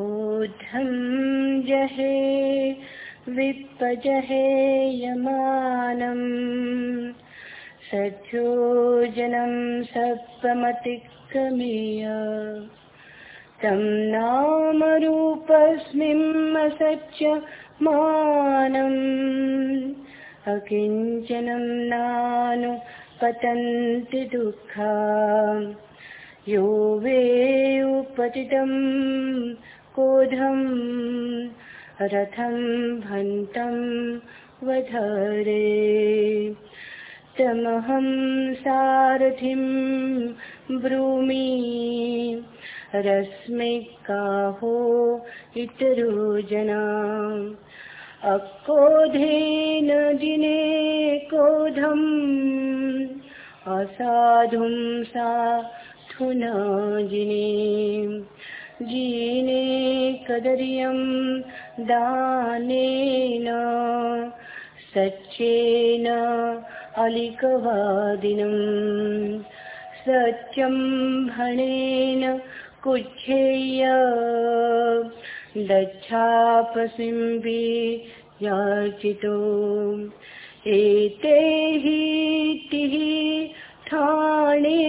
कोधम् जहे विप्पजहे यमानम् सद्योजनम् सप्तमतिक्रमीय। तं नामरूपस्मिमस च मानम्। अकिञ्चनं नानु पतन्ति दुःखा यो वे उपतितम्। कोधम् रथं, भन्तं वधरे। तमहं सारथिं ब्रूमि रश्मिकाहो इतरो जना। अक्रोधेन दिने क्रोधम् असाधुं साधुना जिने। जीने कदर्यं दानेन, सच्चेन अलिकवादिनं सत्यं भणेन कुच्छेय दच्छापसिम्बि याचितो। एते हि तिः ठाणे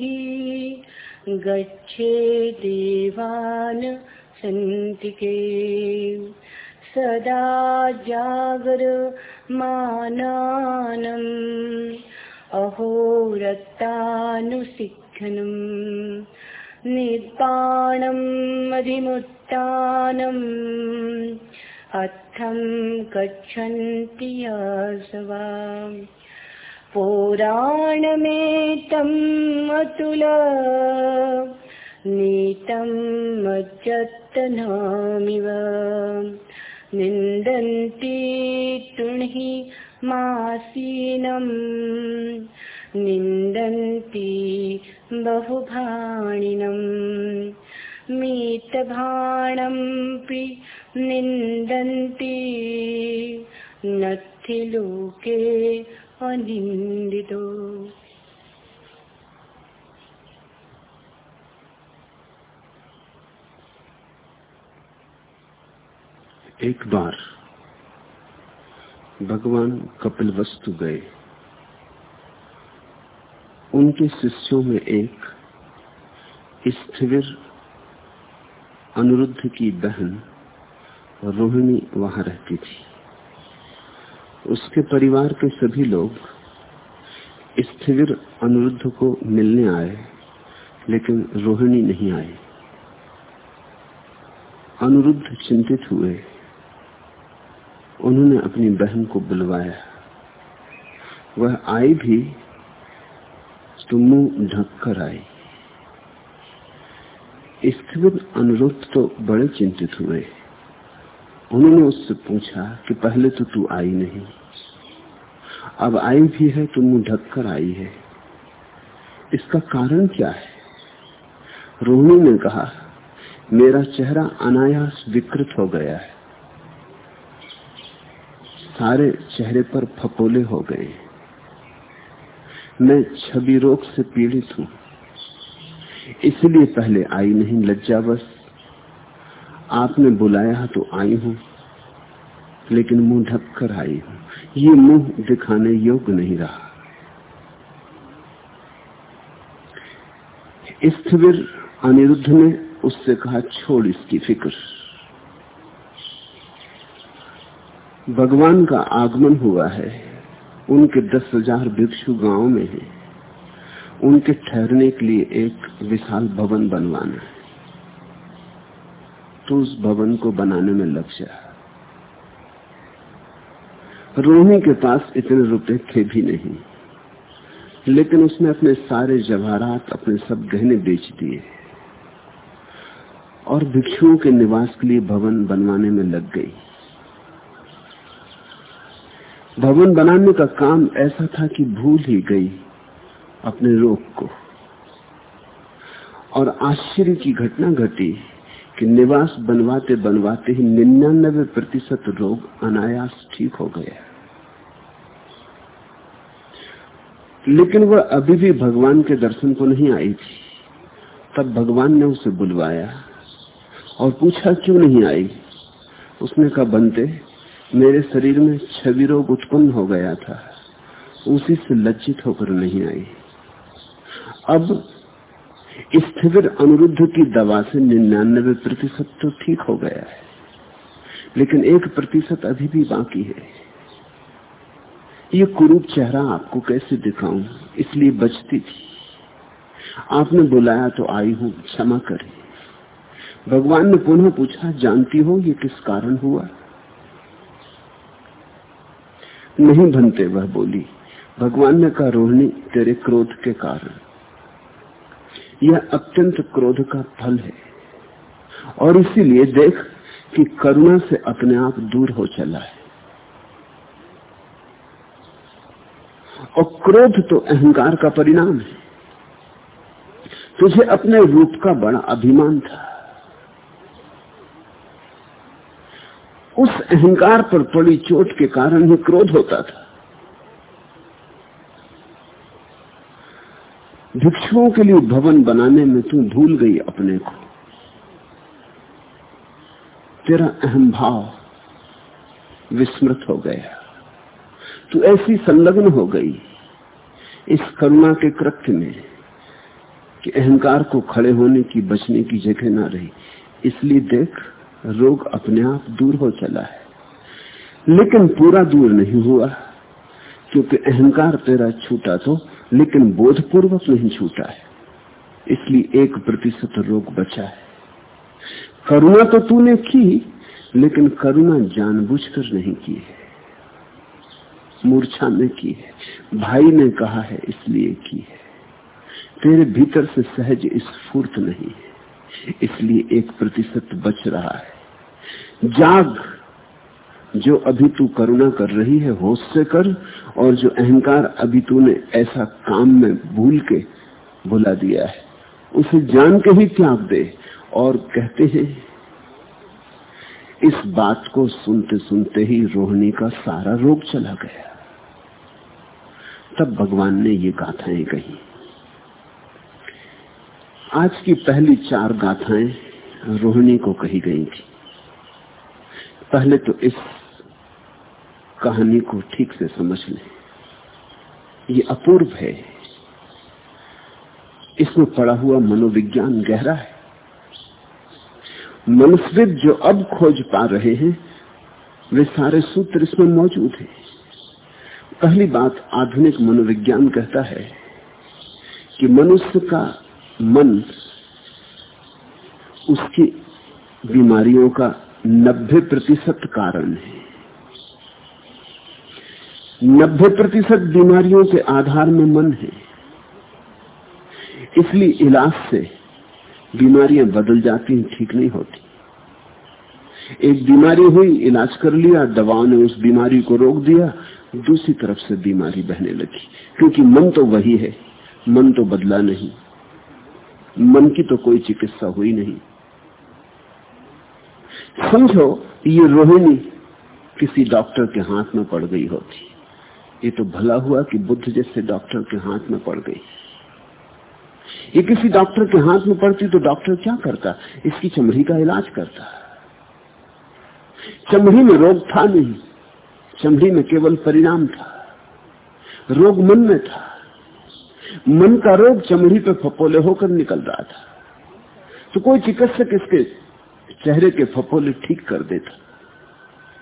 हि गच्छे देवान् सन्तिके। सदा जागर मानानम् अहोरक्तानुशिक्षणम् निर्वाणम् अधिमुत्तानम् अर्थं गच्छन्ति यासवा। पुराणमेतम् अतुल। नीतं मज्जतनामिव निन्दन्ति तुणि मासीनम् निन्दन्ति बहुभाणिनम् मीतभाणमपि निन्दन्ति। नथि लोके अनिन्दितो एक बार भगवान कपिल वस्तु गए। उनके शिष्यों में एक स्थिर अनिरुद्ध की बहन रोहिणी वहाँ रहती थी। उसके परिवार के सभी लोग स्थिर अनिरुद्ध को मिलने आए, लेकिन रोहिणी नहीं आई। अनिरुद्ध चिंतित हुए। उन्होंने अपनी बहन को बुलवाया। वह आई भी तो मुँह ढक कर आई। स्थिर अनुरुद्ध तो बड़े चिंतित हुए। उन्होंने उससे पूछा कि पहले तो तू आई नहीं। अब आई भी है तो मुँह ढककर आई है। इसका कारण क्या है? रोहिणी ने कहा, मेरा चेहरा अनायास विकृत हो गया है। सारे चेहरे पर फपोले हो गए। मैं छवि रोग से पीड़ित हूँ। इसलिए पहले आई नहीं, लज्जावश आपने बुलाया तो आई हूँ, लेकिन मुँह ढक कर आई हूँ। ये मुँह दिखाने योग्य नहीं रहा। स्थिर अनिरुद्ध ने उससे कहा, छोड़ इसकी फ़िक्र। भगवान का आगमन हुआ है। उनके दस हज़ार भिक्षु गाँव में है। उनके ठहरने के लिए एक विशाल भवन बनवाना है। तो उस भवन को बनाने में लग जा रोहिणी के पास इतने रुपए थे भी नहीं, लेकिन उसने अपने सारे जवाहरात, अपने सब गहने बेच दिए। और भिक्षुओं के निवास के लिए भवन बनवाने में लग गई। भवन बनाने का काम ऐसा था कि भूल ही गई अपने रोग को। और आश्चर्य की घटना घटी कि निवास बनवाते बनवाते ही निन्यानबे प्रतिशत रोग अनायास ठीक हो गया लेकिन वह अभी भी भगवान के दर्शन को नहीं आई थी। तब भगवान ने उसे बुलवाया और पूछा, क्यों नहीं आई? उसने कहा बनते मेरे शरीर में छवि रोग उत्पन्न हो गया था। उसी से लज्जित होकर नहीं आई। अब स्थिर अनुरुद्ध की दवा से निन्यानबे प्रतिशत तो ठीक हो गया है। लेकिन एक प्रतिशत अभी भी बाकी है। ये कुरूप चेहरा आपको कैसे दिखाऊँ? इसलिए बचती थी। आपने बुलाया तो आई हूँ, क्षमा करें। भगवान ने पुनः पूछा, जानती हो ये किस कारण हुआ? नहीं बनते, वह बोली, भगवान ने कहा, रोहिणी, तेरे क्रोध के कारण। यह अत्यंत क्रोध का फल है। और इसीलिए देख कि करुणा से अपने आप दूर हो चला है। और क्रोध तो अहंकार का परिणाम है। तुझे अपने रूप का बड़ा अभिमान था। उस अहंकार पर पड़ी चोट के कारण ही क्रोध होता था। भिक्षुओं के लिए भवन बनाने में तू भूल गई अपने को। तेरा अहम भाव विस्मृत हो गया। तू ऐसी संलग्न हो गई इस करुणा के कृत्य में कि अहंकार को खड़े होने की, बचने की जगह ना रही। इसलिए देख, रोग अपने आप दूर हो चला है। लेकिन पूरा दूर नहीं हुआ, क्योंकि अहंकार तेरा छूटा तो लेकिन बोधपूर्वक नहीं छूटा है। इसलिए एक प्रतिशत रोग बचा है। करुणा तो तूने की, लेकिन करुणा जानबूझकर नहीं की है। मूर्छा में की है। भाई ने कहा है, इसलिए की है। तेरे भीतर से सहज स्फूर्त नहीं है। इसलिए एक प्रतिशत बच रहा है। जाग जो अभी तू करुणा कर रही है, होश से कर, और जो अहंकार अभी तूने ऐसा काम में भूल के बुला दिया है, उसे जान के ही त्याग दे और कहते हैं, इस बात को सुनते सुनते ही रोहिणी का सारा रोग चला गया। तब भगवान ने ये गाथाएँ कही। आज की पहली चार गाथाएँ रोहिणी को कही गई थी। पहले तो इस कहानी को ठीक से समझ लें। ये अपूर्व है। इसमें पड़ा हुआ मनोविज्ञान गहरा है। मनुष्यविद जो अब खोज पा रहे हैं, वे सारे सूत्र इसमें मौजूद हैं। पहली बात आधुनिक मनोविज्ञान कहता है कि मनुष्य का मन उसकी बीमारियों का 90 प्रतिशत कारण है। 90 प्रतिशत बीमारियों के आधार में मन है। इसलिए इलाज से बीमारियाँ बदल जाती हैं, ठीक नहीं होती। एक बीमारी हुई, इलाज कर लिया, दवाओं ने उस बीमारी को रोक दिया, दूसरी तरफ़ से बीमारी बहने लगी। क्योंकि मन तो वही है, मन तो बदला नहीं। मन की तो कोई चिकित्सा हुई नहीं। समझो, ये रोहिणी किसी डॉक्टर के हाथ में पड़ गई होती। ये तो भला हुआ कि बुद्ध जैसे डॉक्टर के हाथ में पड़ गई। ये किसी डॉक्टर के हाथ में पड़ती तो डॉक्टर क्या करता? इसकी चमड़ी का इलाज करता। चमड़ी में रोग था नहीं। चमड़ी में केवल परिणाम था। रोग मन में था। मन का रोग चमड़ी पे फपोले होकर निकल रहा था। तो कोई चिकित्सक इसके चेहरे के फपोले ठीक कर देता।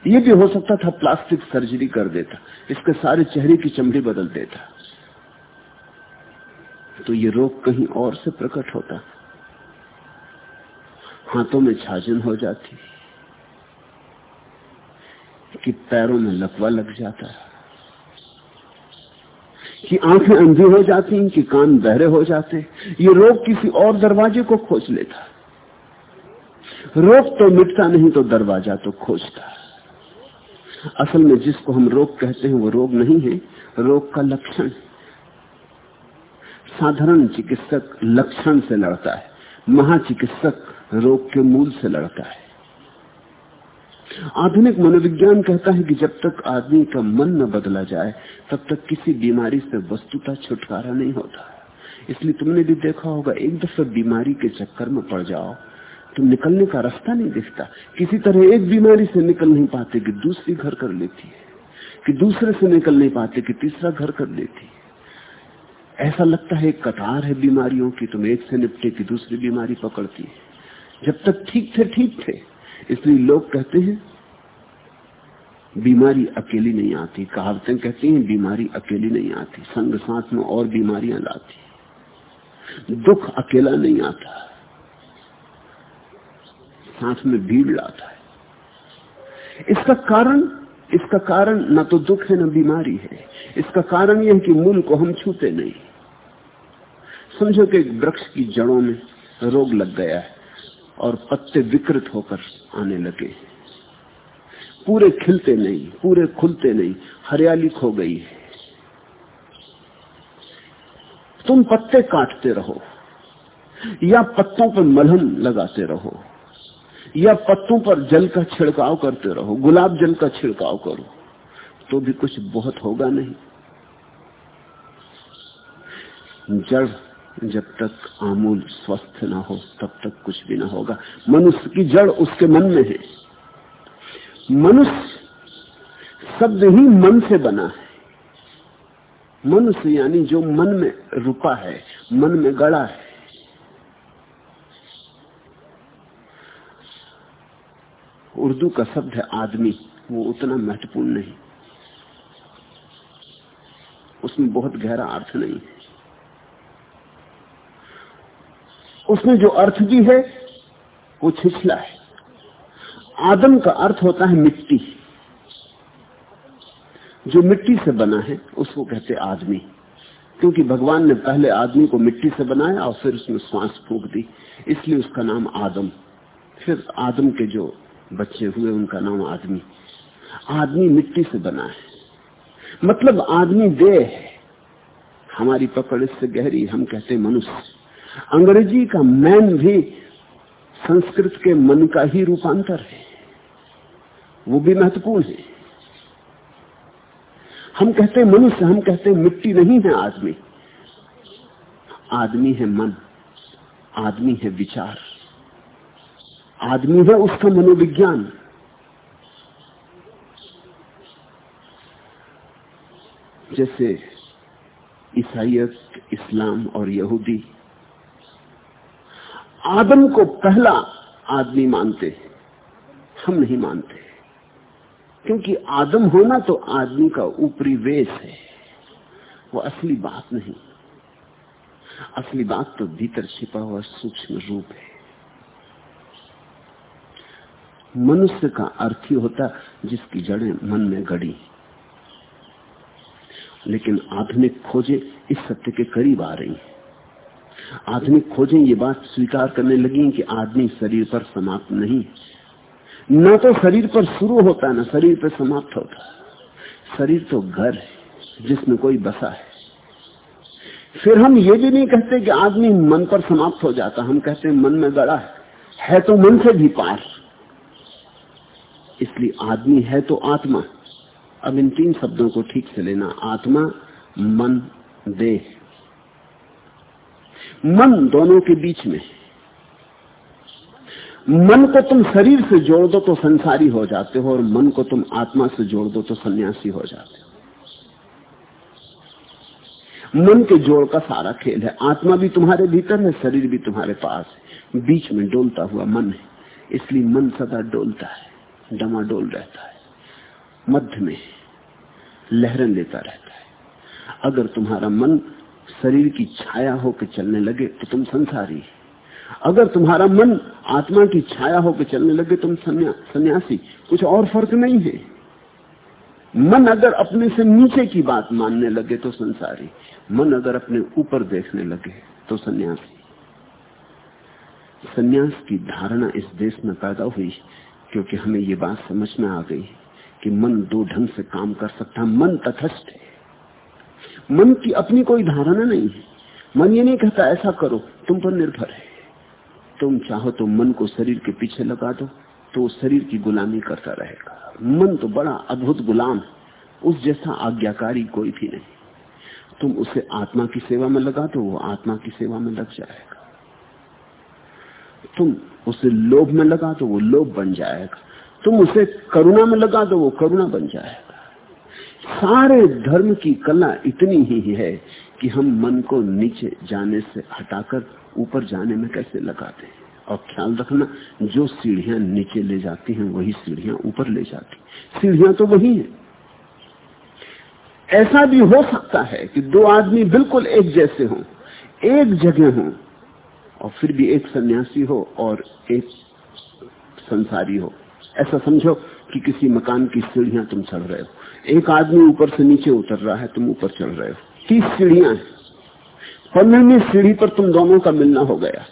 ये भी हो सकता था प्लास्टिक सर्जरी कर देता, इसके सारे चेहरे की चमड़ी बदल देता। तो ये रोग कहीं और से प्रकट होता। हाथों में छाजन हो जाती, कि पैरों में लकवा लग जाता है कि आँखें अंधी हो जाती, कि कान बहरे हो जाते। ये रोग किसी और दरवाजे को खोज लेता। रोग तो मिटता नहीं तो दरवाज़ा तो खोजता। असल में जिसको हम रोग कहते हैं, वो रोग नहीं है, रोग का लक्षण। साधारण चिकित्सक लक्षण से लड़ता है, महाचिकित्सक रोग के मूल से लड़ता है। आधुनिक मनोविज्ञान कहता है कि जब तक आदमी का मन न बदला जाए, तब तक किसी बीमारी से वस्तुता छुटकारा नहीं होता। इसलिए तुमने भी देखा होगा, एक दफे बीमारी के चक्कर में पड़ जाओ। तो निकलने का रास्ता नहीं दिखता। किसी तरह एक बीमारी से निकल नहीं पाते कि दूसरी घर कर लेती है, कि दूसरे से निकल नहीं पाते कि तीसरा घर कर लेती है। ऐसा लगता है कतार है बीमारियों की, तुम एक से निपटे की दूसरी बीमारी पकड़ती है। जब तक ठीक थे ठीक थे। इसलिए लोग कहते हैं, बीमारी अकेली नहीं आती। कहावतें कहती हैं, बीमारी अकेली नहीं आती। संग साथ में और बीमारियाँ लाती दुख अकेला नहीं आता। साथ में भीड़ लाता है। इसका कारण इसका कारण न तो दुख है, न बीमारी है। इसका कारण यह कि मूल को हम छूते नहीं। समझो कि एक वृक्ष की जड़ों में रोग लग गया है और पत्ते विकृत होकर आने लगे पूरे खिलते नहीं, पूरे खुलते नहीं, हरियाली खो गई है। तुम पत्ते काटते रहो या पत्तों पर मलहम लगाते रहो। या पत्तों पर जल का छिड़काव करते रहो, गुलाब जल का छिड़काव करो तो भी कुछ बहुत होगा नहीं। जड़ जब तक आमूल स्वस्थ ना हो, तब तक कुछ भी ना होगा। मनुष्य की जड़ उसके मन में है। मनुष्य शब्द ही मन से बना है। मनुष्य यानी जो मन में रुपा है, मन में गड़ा है। उर्दू का शब्द है आदमी, वो उतना महत्वपूर्ण नहीं। उसमें बहुत गहरा अर्थ नहीं है। उसमें जो अर्थ भी है, वो छिछला है। आदम का अर्थ होता है मिट्टी। जो मिट्टी से बना है, उसको कहते आदमी। क्योंकि भगवान ने पहले आदमी को मिट्टी से बनाया और फिर उसमें श्वास फूक दी। इसलिए उसका नाम आदम। फिर आदम के जो बच्चे हुए उनका नाम आदमी। आदमी मिट्टी से बना है। मतलब आदमी देह है। हमारी पकड़ इससे गहरी, हम कहते मनुष्य। अंग्रेज़ी का मैन भी संस्कृत के मन का ही रूपांतर है। वो भी महत्वपूर्ण है। हम कहते मनुष्य, हम कहते मिट्टी नहीं है आदमी। आदमी है मन। आदमी है विचार। आदमी है, उसका मनोविज्ञान। जैसे ईसाइत इस्लाम और यहूदी, आदम को पहला आदमी मानते हम नहीं मानते। क्योंकि आदम होना तो आदमी का ऊपरी वेश है, वो असली बात नहीं। असली बात तो भीतर छिपा हुआ सूक्ष्म रूप है। मनुष्य का अर्थ ही होता जिसकी जड़ें मन में गड़ी। लेकिन आधुनिक खोजे इस सत्य के करीब आ रही हैं। आधुनिक खोजें ये बात स्वीकार करने लगी कि आदमी शरीर पर समाप्त नहीं न तो शरीर पर शुरू होता, ना शरीर पर समाप्त होता। शरीर तो घर है, जिसमें कोई बसा है। फिर हम ये भी नहीं कहते कि आदमी मन पर समाप्त हो जाता। हम कहते हैं, मन में गड़ा है। है तो मन से भी पार। इसलिए आदमी है तो आत्मा। अब इन तीन शब्दों को ठीक से लेना। आत्मा, मन, देह। मन दोनों के बीच में। मन को तुम शरीर से जोड़ दो तो संसारी हो जाते हो और मन को तुम आत्मा से जोड़ दो तो सन्यासी हो जाते हो। मन के जोड़ का सारा खेल है। आत्मा भी तुम्हारे भीतर है, शरीर भी तुम्हारे पास है। बीच में डोलता हुआ मन है। इसलिए मन सदा डोलता है। डमाडोल रहता है। मध्य में लहरें लेता रहता है। अगर तुम्हारा मन शरीर की छाया होकर चलने लगे तो तुम संसारी अगर तुम्हारा मन आत्मा की छाया होकर चलने लगे तुम सन्यासी। कुछ और फ़र्क नहीं है। मन अगर अपने से नीचे की बात मानने लगे तो संसारी। मन अगर अपने ऊपर देखने लगे तो सन्यासी। सन्यास की धारणा इस देश में पैदा हुई। क्योंकि हमें ये बात समझ में आ गई कि मन दो ढंग से काम कर सकता है। मन तथस्थ है। मन की अपनी कोई धारणा नहीं है। मन ये नहीं कहता, ऐसा करो, तुम पर निर्भर है। तुम चाहो तो मन को शरीर के पीछे लगा दो तो शरीर की गुलामी करता रहेगा। मन तो बड़ा अद्भुत गुलाम उस जैसा आज्ञाकारी कोई भी नहीं। तुम उसे आत्मा की सेवा में लगा दो, वो आत्मा की सेवा में लग जाएगा। तुम उसे लोभ में लगा तो वो लोभ बन जाएगा। तुम उसे करुणा में लगा तो वो करुणा बन जाएगा। सारे धर्म की कला इतनी ही है कि हम मन को नीचे जाने से हटाकर ऊपर जाने में कैसे लगाते हैं और ख्याल रखना, जो सीढ़ियाँ नीचे ले जाती हैं, वही सीढ़ियाँ ऊपर ले जाती सीढ़ियाँ तो वही है। ऐसा भी हो सकता है कि दो आदमी बिल्कुल एक जैसे हों, एक जगह हों और फिर भी एक सन्यासी हो और एक संसारी हो। ऐसा समझो कि किसी मकान की सीढ़ियाँ तुम चढ़ रहे हो। एक आदमी ऊपर से नीचे उतर रहा है, तुम ऊपर चढ़ रहे हो। तीस सीढ़ियाँ हैं। पंद्रहवीं सीढ़ी पर तुम दोनों का मिलना हो गया।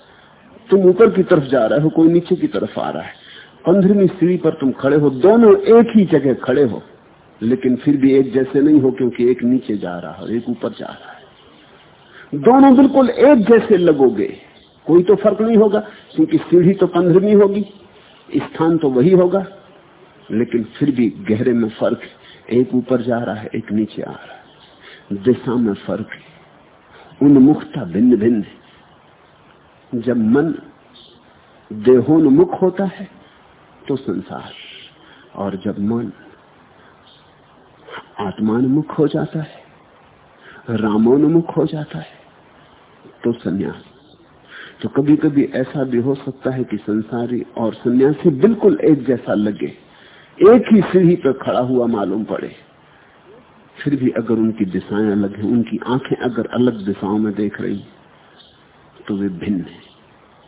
तुम ऊपर की तरफ़ जा रहे हो, कोई नीचे की तरफ़ आ रहा है। पंद्रहवीं सीढ़ी पर तुम खड़े हो, दोनों एक ही जगह खड़े हो। लेकिन फिर भी एक जैसे नहीं हो क्योंकि एक नीचे जा रहा है एक ऊपर जा रहा है। दोनों बिल्कुल एक जैसे लगोगे। कोई तो फ़र्क नहीं होगा, क्योंकि सीढ़ी तो पंद्रहवीं होगी, स्थान तो वही होगा, लेकिन फिर भी गहरे में फ़र्क एक ऊपर जा रहा है, एक नीचे आ रहा है। दिशा में फ़र्क है, उन्मुखता भिन्न भिन्न जब मन देहोन्मुख होता है तो संसार, और जब मन आत्मानुमुख हो जाता है, रामोन्मुख हो जाता है तो संन्यास। तो कभी कभी ऐसा भी हो सकता है कि संसारी और सन्यासी बिल्कुल एक जैसा लगे। एक ही सीढ़ी पर खड़ा हुआ मालूम पड़े। फिर भी अगर उनकी दिशाएँ अलग हैं, उनकी आँखें अगर अलग दिशाओं में देख रही तो वे भिन्न है।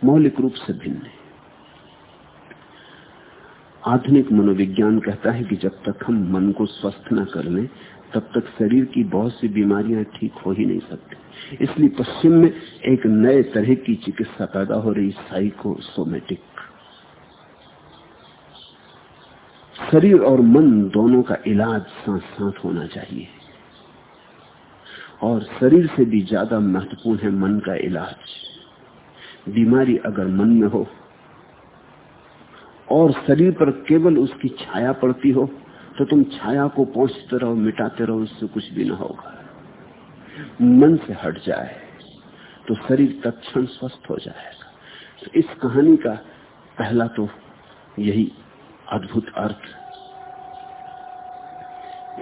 मौलिक रूप से भिन्न है। आधुनिक मनोविज्ञान कहता है कि जब तक हम मन को स्वस्थ न कर लें, तब तक शरीर की बहुत सी बीमारियाँ ठीक हो ही नहीं सकती। इसलिए पश्चिम में एक नए तरह की चिकित्सा पैदा हो रही साइकोसोमेटिक शरीर और मन दोनों का इलाज साथ साथ होना चाहिए। और शरीर से भी ज़्यादा महत्वपूर्ण है मन का इलाज। बीमारी अगर मन में हो, और शरीर पर केवल उसकी छाया पड़ती हो तो तुम छाया को पहुँचते रहो, मिटाते रहो, उससे कुछ भी ना होगा। मन से हट जाए तो शरीर तत्क्षण स्वस्थ हो जाएगा। तो इस कहानी का पहला तो यही अद्भुत अर्थ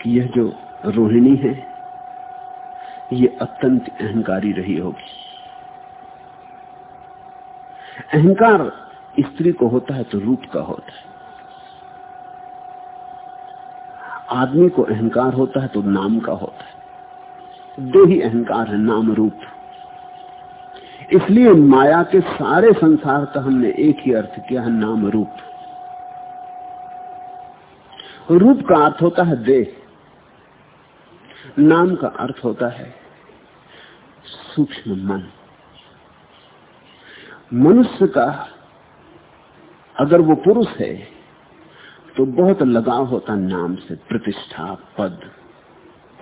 कि यह जो रोहिणी है, ये अत्यंत अहंकारी रही होगी। अहंकार स्त्री को होता है तो रूप का होता है। आदमी को अहंकार होता है तो नाम का होता है। दो ही अहंकार है नाम रूप इसलिए माया के सारे संसार का हमने एक ही अर्थ किया है नाम रूप रूप का अर्थ होता है देह। नाम का अर्थ होता है सूक्ष्म मन। मनुष्य का अगर वो पुरुष है तो बहुत लगाव होता नाम से, प्रतिष्ठा, पद,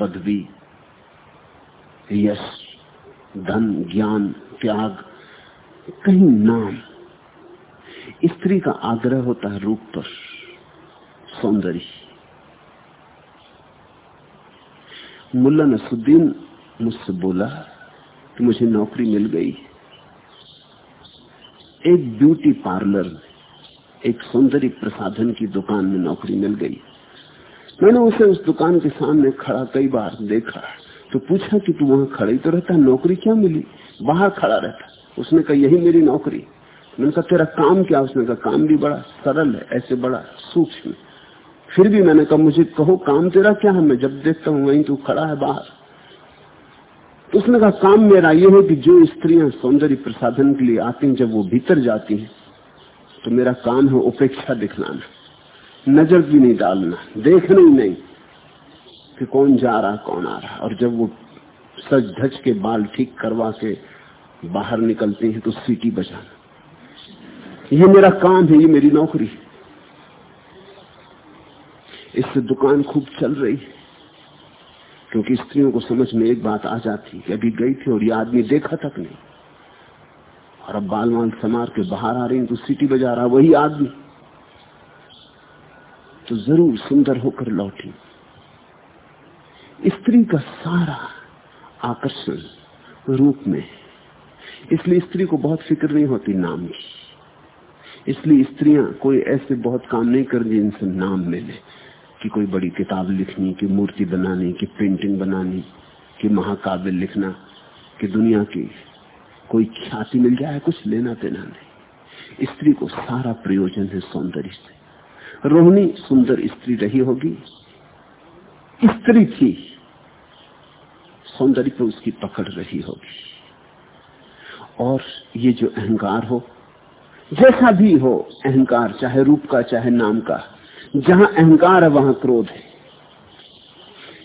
पदवी। यश, धन, ज्ञान, त्याग, कहीं नाम। स्त्री का आग्रह होता है रूप पर, सौंदर्य। मुल्ला नसुद्दीन मुझसे बोला कि मुझे नौकरी मिल गई। एक ब्यूटी पार्लर में, एक सौंदर्य प्रसाधन की दुकान में नौकरी मिल गई। मैंने उसे उस दुकान के सामने खड़ा कई बार देखा। तो पूछा कि तू वहाँ खड़ा ही तो रहता, नौकरी क्या मिली? बाहर खड़ा रहता। उसने कहा, यही मेरी नौकरी। मैंने कहा, तेरा काम क्या? उसने कहा, काम भी बड़ा सरल है, ऐसे बड़ा सूक्ष्म। फिर भी मैंने कहा, मुझे कहो, काम तेरा क्या है? मैं जब देखता हूँ, वहीं तू खड़ा है बाहर। तो उसने कहा, काम मेरा ये है कि जो स्त्रियाँ सौंदर्य प्रसाधन के लिए आती हैं, जब वो भीतर जाती हैं तो मेरा काम है उपेक्षा दिखलाना, नज़र भी नहीं डालना, देखना ही नहीं। कि कौन जा रहा, कौन आ रहा। और जब वो सच धज के बाल ठीक करवा के बाहर निकलते हैं तो सीटी बजाना। ये मेरा काम है, ये मेरी नौकरी इससे दुकान खूब चल रही है, क्योंकि स्त्रियों को समझ में एक बात आ जाती कि अभी गई थी और ये आदमी देखा तक नहीं। और अब बाल वाल समार के बाहर आ रही तो सीटी बजा रहा, वही आदमी। तो ज़रूर सुंदर होकर लौटी। स्त्री का सारा आकर्षण रूप में। इसलिए स्त्री को बहुत फ़िक्र नहीं होती नाम की। इसलिए स्त्रियाँ कोई ऐसे बहुत काम नहीं कर जिनसे नाम मिले, कि कोई बड़ी किताब लिखनी, कि मूर्ति बनानी, कि पेंटिंग बनानी, कि महाकाव्य लिखना, कि दुनिया की कोई ख्याति मिल जाए, कुछ लेना देना नहीं। स्त्री को सारा प्रयोजन है सौंदर्य से। रोहिणी सुंदर स्त्री रही होगी स्त्री थी सौंदर्य पर उसकी पकड़ रही होगी। और ये जो अहंकार हो, जैसा भी हो, अहंकार, चाहे रूप का, चाहे नाम का, जहाँ अहंकार है, वहाँ क्रोध है।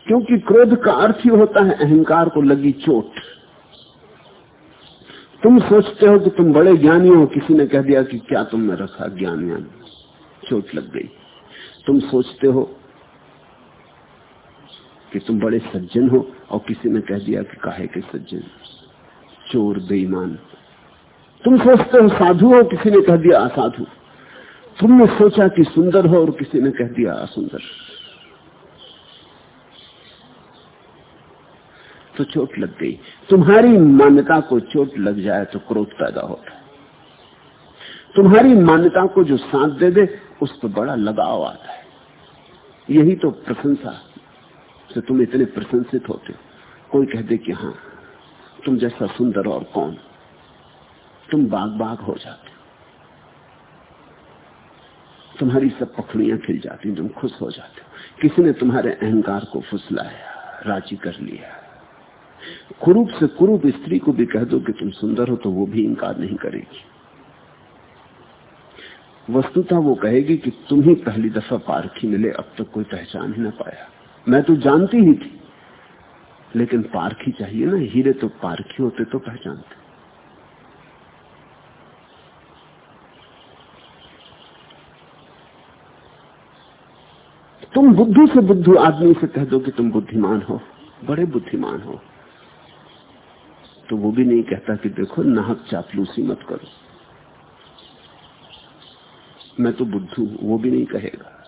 क्योंकि क्रोध का अर्थ ही होता है, अहंकार को लगी चोट। तुम सोचते हो कि तुम बड़े ज्ञानी हो, किसी ने कह दिया कि क्या तुमने रखा ज्ञान ज्ञान? चोट लग गई। तुम सोचते हो कि तुम बड़े सज्जन हो और किसी ने कह दिया कि काहे के सज्जन? चोर, बेईमान। तुम सोचते हो साधु हो, किसी ने कह दिया असाधु। तुमने सोचा कि सुंदर हो और किसी ने कह दिया असुंदर। तो चोट लग गई। तुम्हारी मान्यता को चोट लग जाए तो क्रोध पैदा होता है। तुम्हारी मान्यता को जो साथ दे दे, उस पर बड़ा लगाव आता है। यही तो प्रशंसा से तुम इतने प्रशंसित होते हो। कोई कह दे कि हाँ तुम जैसा सुंदर और कौन? तुम बाग बाग हो जाते तुम्हारी सब पखड़ियाँ खिल जाती तुम खुश हो जाते किसी ने तुम्हारे अहंकार को फुसलाया, राज़ी कर लिया। कुरूप से कुरूप स्त्री को भी कह दो कि तुम सुंदर हो तो वो भी इंकार नहीं करेगी। वस्तुतः वो कहेगी कि तुम ही पहली दफ़ा पारखी मिले, अब तक तो कोई पहचान ही ना पाया। मैं तो जानती ही थी। लेकिन पारखी चाहिए ना, हीरे तो पारखी होते तो पहचानते। तुम बुद्धू से बुद्धू आदमी से कह दो कि तुम बुद्धिमान हो, बड़े बुद्धिमान हो। तो वो भी नहीं कहता कि देखो, नाहक चापलूसी मत करो। मैं तो बुद्धू वो भी नहीं कहेगा।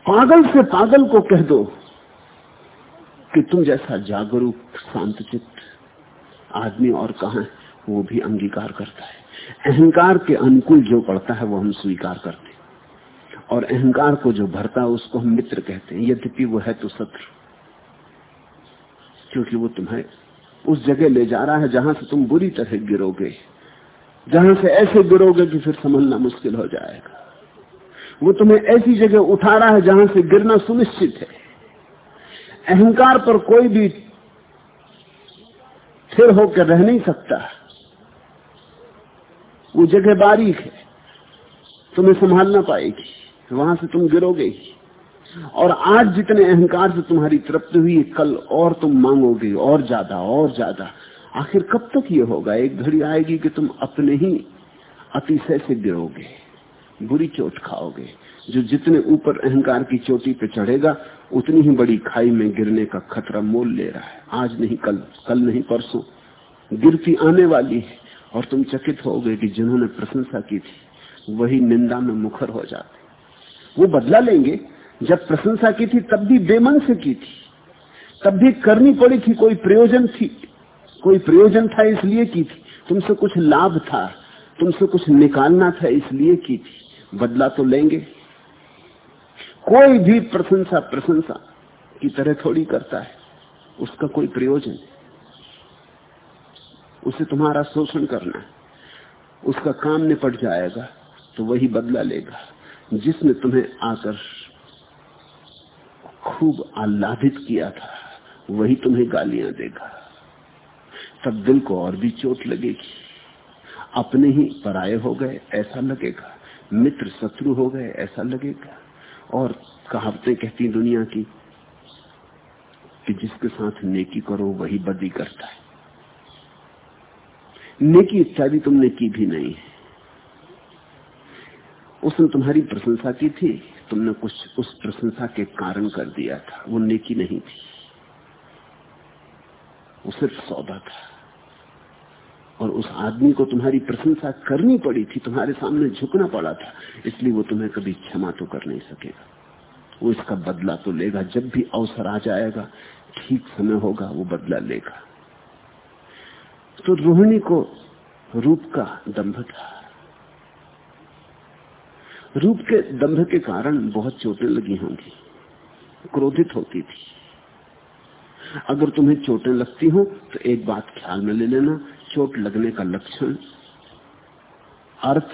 पागल से पागल को कह दो कि तुम जैसा जागरूक शांतचित आदमी और कहा वो भी अंगीकार करता है। अहंकार के अनुकूल जो पड़ता है, वो हम स्वीकार करते हैं। और अहंकार को जो भरता है, उसको हम मित्र कहते हैं। यद्यपि वो है तो शत्रु। क्योंकि वो तुम्हें उस जगह ले जा रहा है, जहाँ से तुम बुरी तरह गिरोगे। जहाँ से ऐसे गिरोगे कि फिर संभलना मुश्किल हो जाएगा। वो तुम्हें ऐसी जगह उठा रहा है जहाँ से गिरना सुनिश्चित है। अहंकार पर कोई भी फिर होकर रह नहीं सकता। वो जगह बारीक है, तुम्हें संभाल ना पाएगी, वहाँ से तुम गिरोगे ही। और आज जितने अहंकार से तुम्हारी तृप्त हुई, कल और तुम मांगोगे, और ज़्यादा और ज़्यादा। आखिर कब तक ये होगा? एक घड़ी आएगी कि तुम अपने ही अतिशय से गिरोगे। बुरी चोट खाओगे। जो जितने ऊपर अहंकार की चोटी पे चढ़ेगा, उतनी ही बड़ी खाई में गिरने का खतरा मोल ले रहा है। आज नहीं, कल कल नहीं, परसों। गिरती आने वाली है, और तुम चकित हो गए कि जिन्होंने प्रशंसा की थी, वही निंदा में मुखर हो जाते। वो बदला लेंगे। जब प्रशंसा की थी, तब भी बेमन से की थी। तब भी करनी पड़ी थी, कोई प्रयोजन थी। कोई प्रयोजन था इसलिए की थी। तुमसे कुछ लाभ था, तुमसे कुछ निकालना था इसलिए की थी। बदला तो लेंगे। कोई भी प्रशंसा प्रशंसा की तरह थोड़ी करता है। उसका कोई प्रयोजन उसे तुम्हारा शोषण करना है। उसका काम निपट जाएगा तो वही बदला लेगा, जिसने तुम्हें आकर खूब आह्लादित किया था, वही तुम्हें गालियाँ देगा। तब दिल को और भी चोट लगेगी। अपने ही पराये हो गए, ऐसा लगेगा। मित्र शत्रु हो गए, ऐसा लगेगा। और कहावतें कहती दुनिया की कि जिसके साथ नेकी करो, वही बदी करता है। नेकी इत्यादि तुमने की भी नहीं है। उसने तुम्हारी प्रशंसा की थी, तुमने कुछ उस प्रशंसा के कारण कर दिया था। वो नेकी नहीं थी। वो सिर्फ़ सौदा था। और उस आदमी को तुम्हारी प्रशंसा करनी पड़ी थी, तुम्हारे सामने झुकना पड़ा था, इसलिए वो तुम्हें कभी क्षमा तो कर नहीं सकेगा। वो इसका बदला तो लेगा, जब भी अवसर आ जाएगा, ठीक समय होगा, वो बदला लेगा। तो रोहिणी को रूप का दंभ था। रूप के दम्भ के कारण बहुत चोटें लगी होंगी, क्रोधित होती थी। अगर तुम्हें चोटें लगती हो तो एक बात ख्याल में ले लेना चोट लगने का लक्षण अर्थ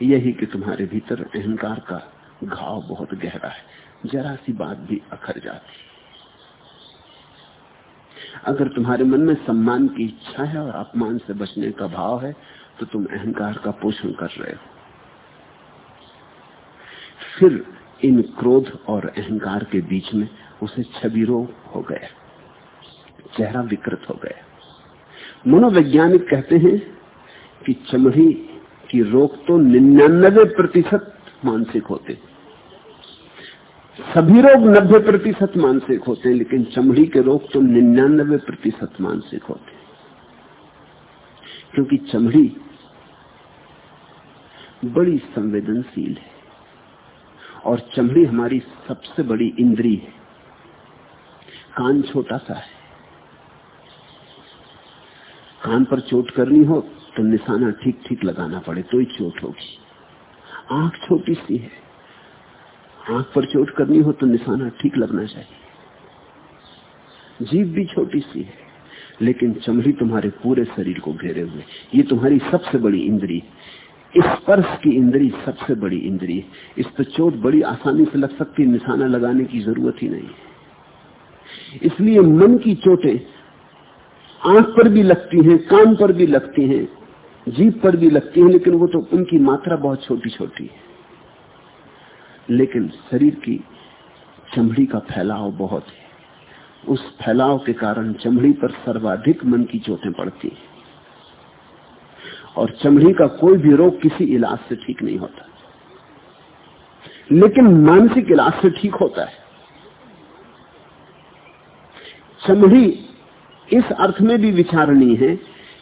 यही कि तुम्हारे भीतर अहंकार का घाव बहुत गहरा है। जरा सी बात भी अखर जाती। अगर तुम्हारे मन में सम्मान की इच्छा है और अपमान से बचने का भाव है तो तुम अहंकार का पोषण कर रहे हो। फिर इन क्रोध और अहंकार के बीच में उसे छवि रोग हो गया। चेहरा विकृत हो गया। मनोवैज्ञानिक कहते हैं कि चमड़ी की रोग तो निन्यानबे प्रतिशत मानसिक होते सभी रोग नब्बे प्रतिशत मानसिक होते हैं, लेकिन चमड़ी के रोग तो निन्यानबे प्रतिशत मानसिक होते क्योंकि चमड़ी बड़ी संवेदनशील है और चमड़ी हमारी सबसे बड़ी इंद्री है। कान छोटा सा है। कान पर चोट करनी हो तो निशाना ठीक ठीक लगाना पड़े तो ही चोट होगी। आँख छोटी सी है। आँख पर चोट करनी हो तो निशाना ठीक लगना चाहिए। जीव भी छोटी सी है, लेकिन चमड़ी तुम्हारे पूरे शरीर को घेरे हुए। ये तुम्हारी सबसे बड़ी इंद्री स्पर्श की इंद्री सबसे बड़ी इंद्री इस पर चोट बड़ी आसानी से लग सकती निशाना लगाने की ज़रूरत ही नहीं इसलिए मन की चोटें आँख पर भी लगती हैं, कान पर भी लगती हैं जीप पर भी लगती हैं, लेकिन वो तो उनकी मात्रा बहुत छोटी छोटी है। लेकिन शरीर की चमड़ी का फैलाव बहुत है। उस फैलाव के कारण चमड़ी पर सर्वाधिक मन की चोटें पड़ती हैं। और चमड़ी का कोई भी रोग किसी इलाज से ठीक नहीं होता। लेकिन मानसिक इलाज से ठीक होता है। चमड़ी इस अर्थ में भी विचारणी है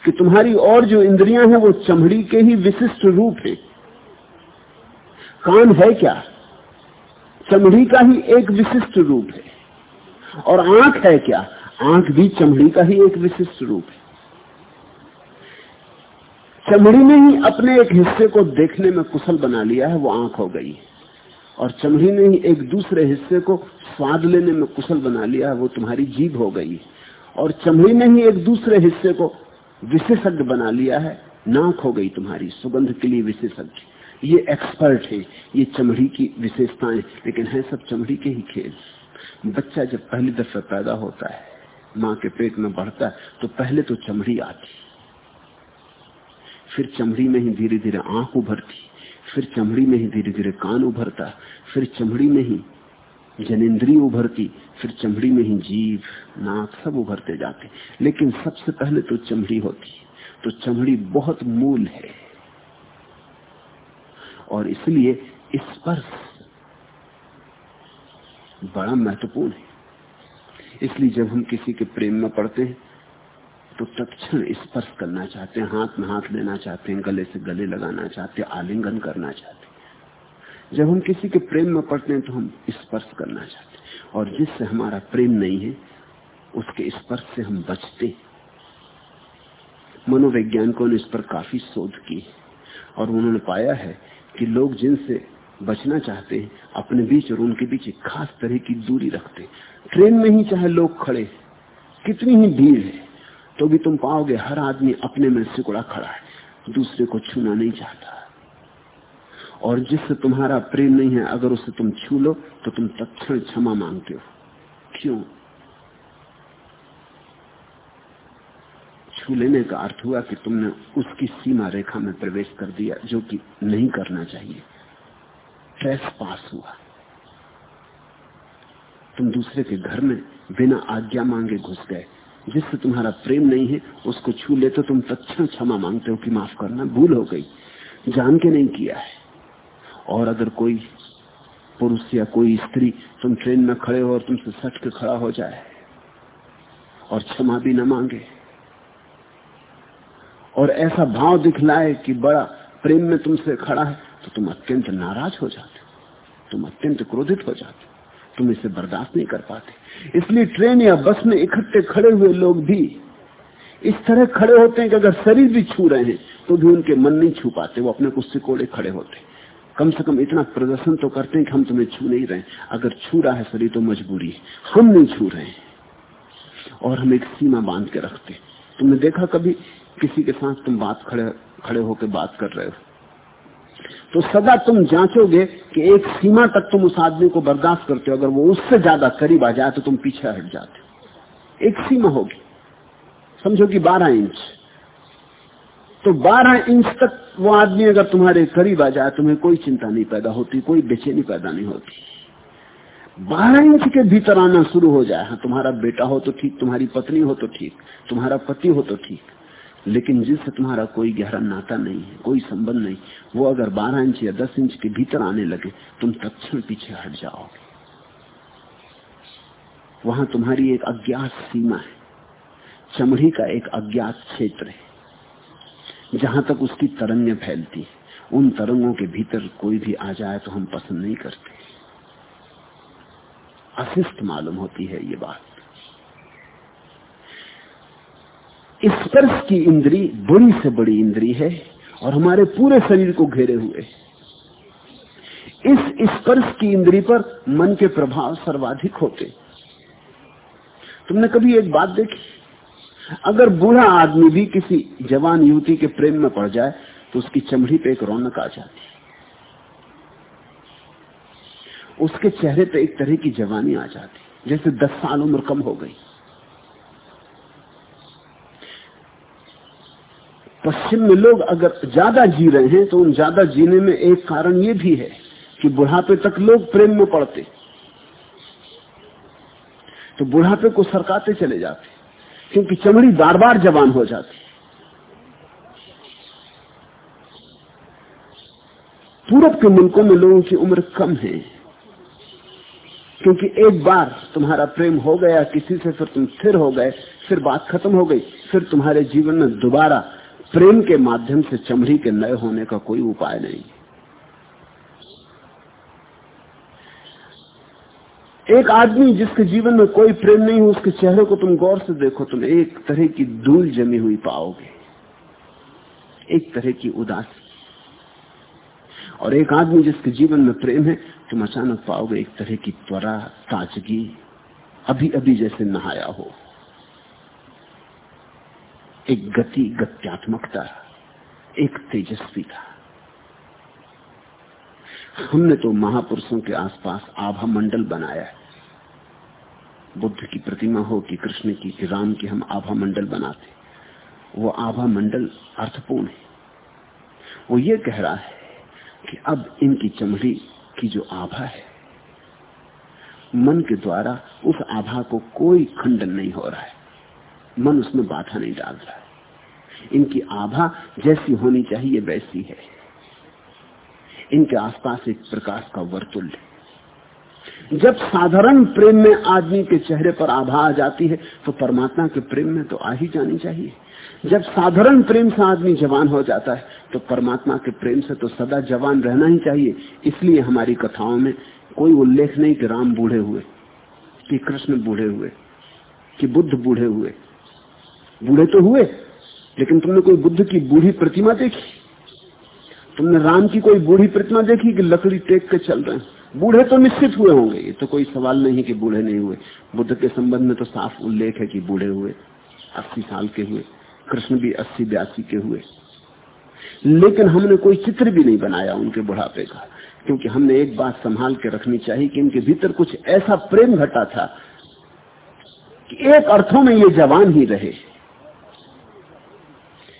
कि तुम्हारी और जो इंद्रियाँ हैं, वो चमड़ी के ही विशिष्ट रूप है। कान है क्या? चमड़ी का ही एक विशिष्ट रूप है। और आँख है क्या? आँख भी चमड़ी का ही एक विशिष्ट रूप है। चमड़ी ने ही अपने एक हिस्से को देखने में कुशल बना लिया है, वो आँख हो गई और चमड़ी ने ही एक दूसरे हिस्से को स्वाद लेने में कुशल बना लिया है, वो तुम्हारी जीभ हो गई और चमड़ी ने ही एक दूसरे हिस्से को विशेषज्ञ बना लिया है। नाक हो गई तुम्हारी, सुगंध के लिए विशेषज्ञ। ये एक्सपर्ट है, ये चमड़ी की विशेषताएँ, लेकिन है सब चमड़ी के ही खेल। बच्चा जब पहली दफे पैदा होता है, माँ के पेट में बढ़ता है तो पहले तो चमड़ी आती। फिर चमड़ी में ही धीरे धीरे आँख उभरती, फिर चमड़ी में ही धीरे धीरे कान उभरता, फिर चमड़ी में ही जनेन्द्रीय उभरती, फिर चमड़ी में ही जीव, नाक सब उभरते जाते लेकिन सबसे पहले तो चमड़ी होती तो चमड़ी बहुत मूल है। और इसलिए स्पर्श बड़ा महत्वपूर्ण है। इसलिए जब हम किसी के प्रेम में पड़ते हैं तो तत्क्षण स्पर्श करना चाहते हैं, हाथ में हाथ लेना चाहते हैं, गले से गले लगाना चाहते हैं, आलिंगन करना चाहते हैं। जब हम किसी के प्रेम में पड़ते हैं तो हम स्पर्श करना चाहते हैं। और जिससे हमारा प्रेम नहीं है, उसके स्पर्श से हम बचते मनोवैज्ञानिकों ने इस पर काफ़ी शोध की और उन्होंने पाया है कि लोग जिनसे बचना चाहते हैं, अपने बीच और उनके बीच एक खास तरह की दूरी रखते ट्रेन में ही चाहे लोग खड़े कितनी ही भीड़ है तो भी तुम पाओगे हर आदमी अपने में सिकुड़ा खड़ा है, दूसरे को छूना नहीं चाहता। और जिससे तुम्हारा प्रेम नहीं है, अगर उसे तुम छू लो तो तुम तत्क्षण क्षमा मांगते हो। क्यों? छू लेने का अर्थ हुआ कि तुमने उसकी सीमा रेखा में प्रवेश कर दिया, जो कि नहीं करना चाहिए। ट्रेस पास हुआ। तुम दूसरे के घर में बिना आज्ञा मांगे घुस गए। जिससे तुम्हारा प्रेम नहीं है, उसको छू ले तो तुम तत्ण क्षमा मांगते हो कि माफ़ करना भूल हो गई। जान के नहीं किया है। और अगर कोई पुरुष या कोई स्त्री तुम ट्रेन में खड़े हो और तुमसे सट के खड़ा हो जाए और क्षमा भी न मांगे और ऐसा भाव दिखलाए कि बड़ा प्रेम में तुमसे खड़ा है तो तुम अत्यंत नाराज़ हो जाते तुम अत्यंत क्रोधित हो जाते तुम इसे बर्दाश्त नहीं कर पाते। इसलिए ट्रेन या बस में इकट्ठे खड़े हुए लोग भी इस तरह खड़े होते हैं कि अगर शरीर भी छू रहे हैं तो भी उनके मन नहीं छू पाते। वो अपने कुछ सिकोड़े खड़े होते कम से कम इतना प्रदर्शन तो करते हैं कि हम तुम्हें छू नहीं रहे अगर छू रहा है शरीर तो मजबूरी हम नहीं छू रहे और हम एक सीमा बाँध के रखते तुमने देखा कभी किसी के साथ तुम बात खड़े खड़े होकर बात कर रहे हो? तो सदा तुम जांचोगे कि एक सीमा तक तुम उस आदमी को बर्दाश्त करते हो। अगर वो उससे ज़्यादा करीब आ जाए तो तुम पीछे हट जाते हो। एक सीमा होगी। समझो कि 12 इंच। तो 12 इंच तक वो आदमी अगर तुम्हारे करीब आ जाए, तुम्हें कोई चिंता नहीं पैदा होती, कोई बेचैनी पैदा नहीं होती। 12 इंच के भीतर आना शुरू हो जाए हाँ तुम्हारा बेटा हो तो ठीक, तुम्हारी पत्नी हो तो ठीक, तुम्हारा पति हो तो ठीक, लेकिन जिससे तुम्हारा कोई गहरा नाता नहीं है, कोई संबंध नहीं, वो अगर 12 इंच या 10 इंच के भीतर आने लगे, तुम तत्ण पीछे हट जाओगे। वहाँ तुम्हारी एक अज्ञात सीमा है, चमड़ी का एक अज्ञात क्षेत्र है। जहाँ तक उसकी तरंगें फैलती, उन तरंगों के भीतर कोई भी आ जाए तो हम पसंद नहीं करते। अशिष्ट मालूम होती है ये बात। स्पर्श की इंद्री बड़ी से बड़ी इंद्री है और हमारे पूरे शरीर को घेरे हुए। इस स्पर्श की इंद्री पर मन के प्रभाव सर्वाधिक होते। तुमने कभी एक बात देखी? अगर बूढ़ा आदमी भी किसी जवान युवती के प्रेम में पड़ जाए तो उसकी चमड़ी पे एक रौनक आ जाती उसके चेहरे पे एक तरह की जवानी आ जाती जैसे दस साल उम्र कम हो गई। पश्चिम में लोग अगर ज़्यादा जी रहे हैं तो उन ज़्यादा जीने में एक कारण यह भी है कि बुढ़ापे तक लोग प्रेम में पड़ते। तो बुढ़ापे को सरकाते चले जाते। क्योंकि चमड़ी बार बार जवान हो जाती पूरब के मुल्कों में लोगों की उम्र कम है, क्योंकि एक बार तुम्हारा प्रेम हो गया, किसी से फिर तुम स्थिर हो गए, फिर बात खत्म हो गई, फिर तुम्हारे जीवन में दोबारा प्रेम के माध्यम से चमड़ी के नए होने का कोई उपाय नहीं। एक आदमी जिसके जीवन में कोई प्रेम नहीं हो, उसके चेहरे को तुम गौर से देखो, तुम एक तरह की धूल जमी हुई पाओगे। एक तरह की उदासी। और एक आदमी जिसके जीवन में प्रेम है, तुम अचानक पाओगे एक तरह की त्वरा, ताजगी अभी अभी जैसे नहाया हो। एक गति, गत्यात्मकता, एक तेजस्वीता हमने तो महापुरुषों के आसपास आभा मंडल बनाया है। बुद्ध की प्रतिमा हो कि कृष्ण की, कि राम की हम आभा मंडल बनाते वो आभा मंडल अर्थपूर्ण है। वो ये कह रहा है कि अब इनकी चमड़ी की जो आभा है, मन के द्वारा उस आभा को कोई खंडन नहीं हो रहा है। मन उसमें बाधा नहीं डाल रहा है। इनकी आभा जैसी होनी चाहिए, वैसी है। इनके आसपास एक प्रकाश का वर्तुल है। जब साधारण प्रेम में आदमी के चेहरे पर आभा आ जाती है तो परमात्मा के प्रेम में तो आ ही जानी चाहिए। जब साधारण प्रेम से आदमी जवान हो जाता है तो परमात्मा के प्रेम से तो सदा जवान रहना ही चाहिए। इसलिए हमारी कथाओं में कोई उल्लेख नहीं कि राम बूढ़े हुए, कि कृष्ण बूढ़े हुए, कि बुद्ध बूढ़े हुए। बूढ़े तो हुए, लेकिन तुमने कोई बुद्ध की बूढ़ी प्रतिमा देखी? तुमने राम की कोई बूढ़ी प्रतिमा देखी कि लकड़ी टेक के चल रहे हैं? बूढ़े तो निश्चित हुए होंगे। ये तो कोई सवाल नहीं कि बूढ़े नहीं हुए। बुद्ध के संबंध में तो साफ़ उल्लेख है कि बूढ़े हुए, अस्सी साल के हुए, कृष्ण भी अस्सी, बयासी के हुए। लेकिन हमने कोई चित्र भी नहीं बनाया उनके बुढ़ापे का, क्योंकि हमने एक बात संभाल के रखनी चाहिए कि इनके भीतर कुछ ऐसा प्रेम घटा था कि एक अर्थों में ये जवान ही रहे।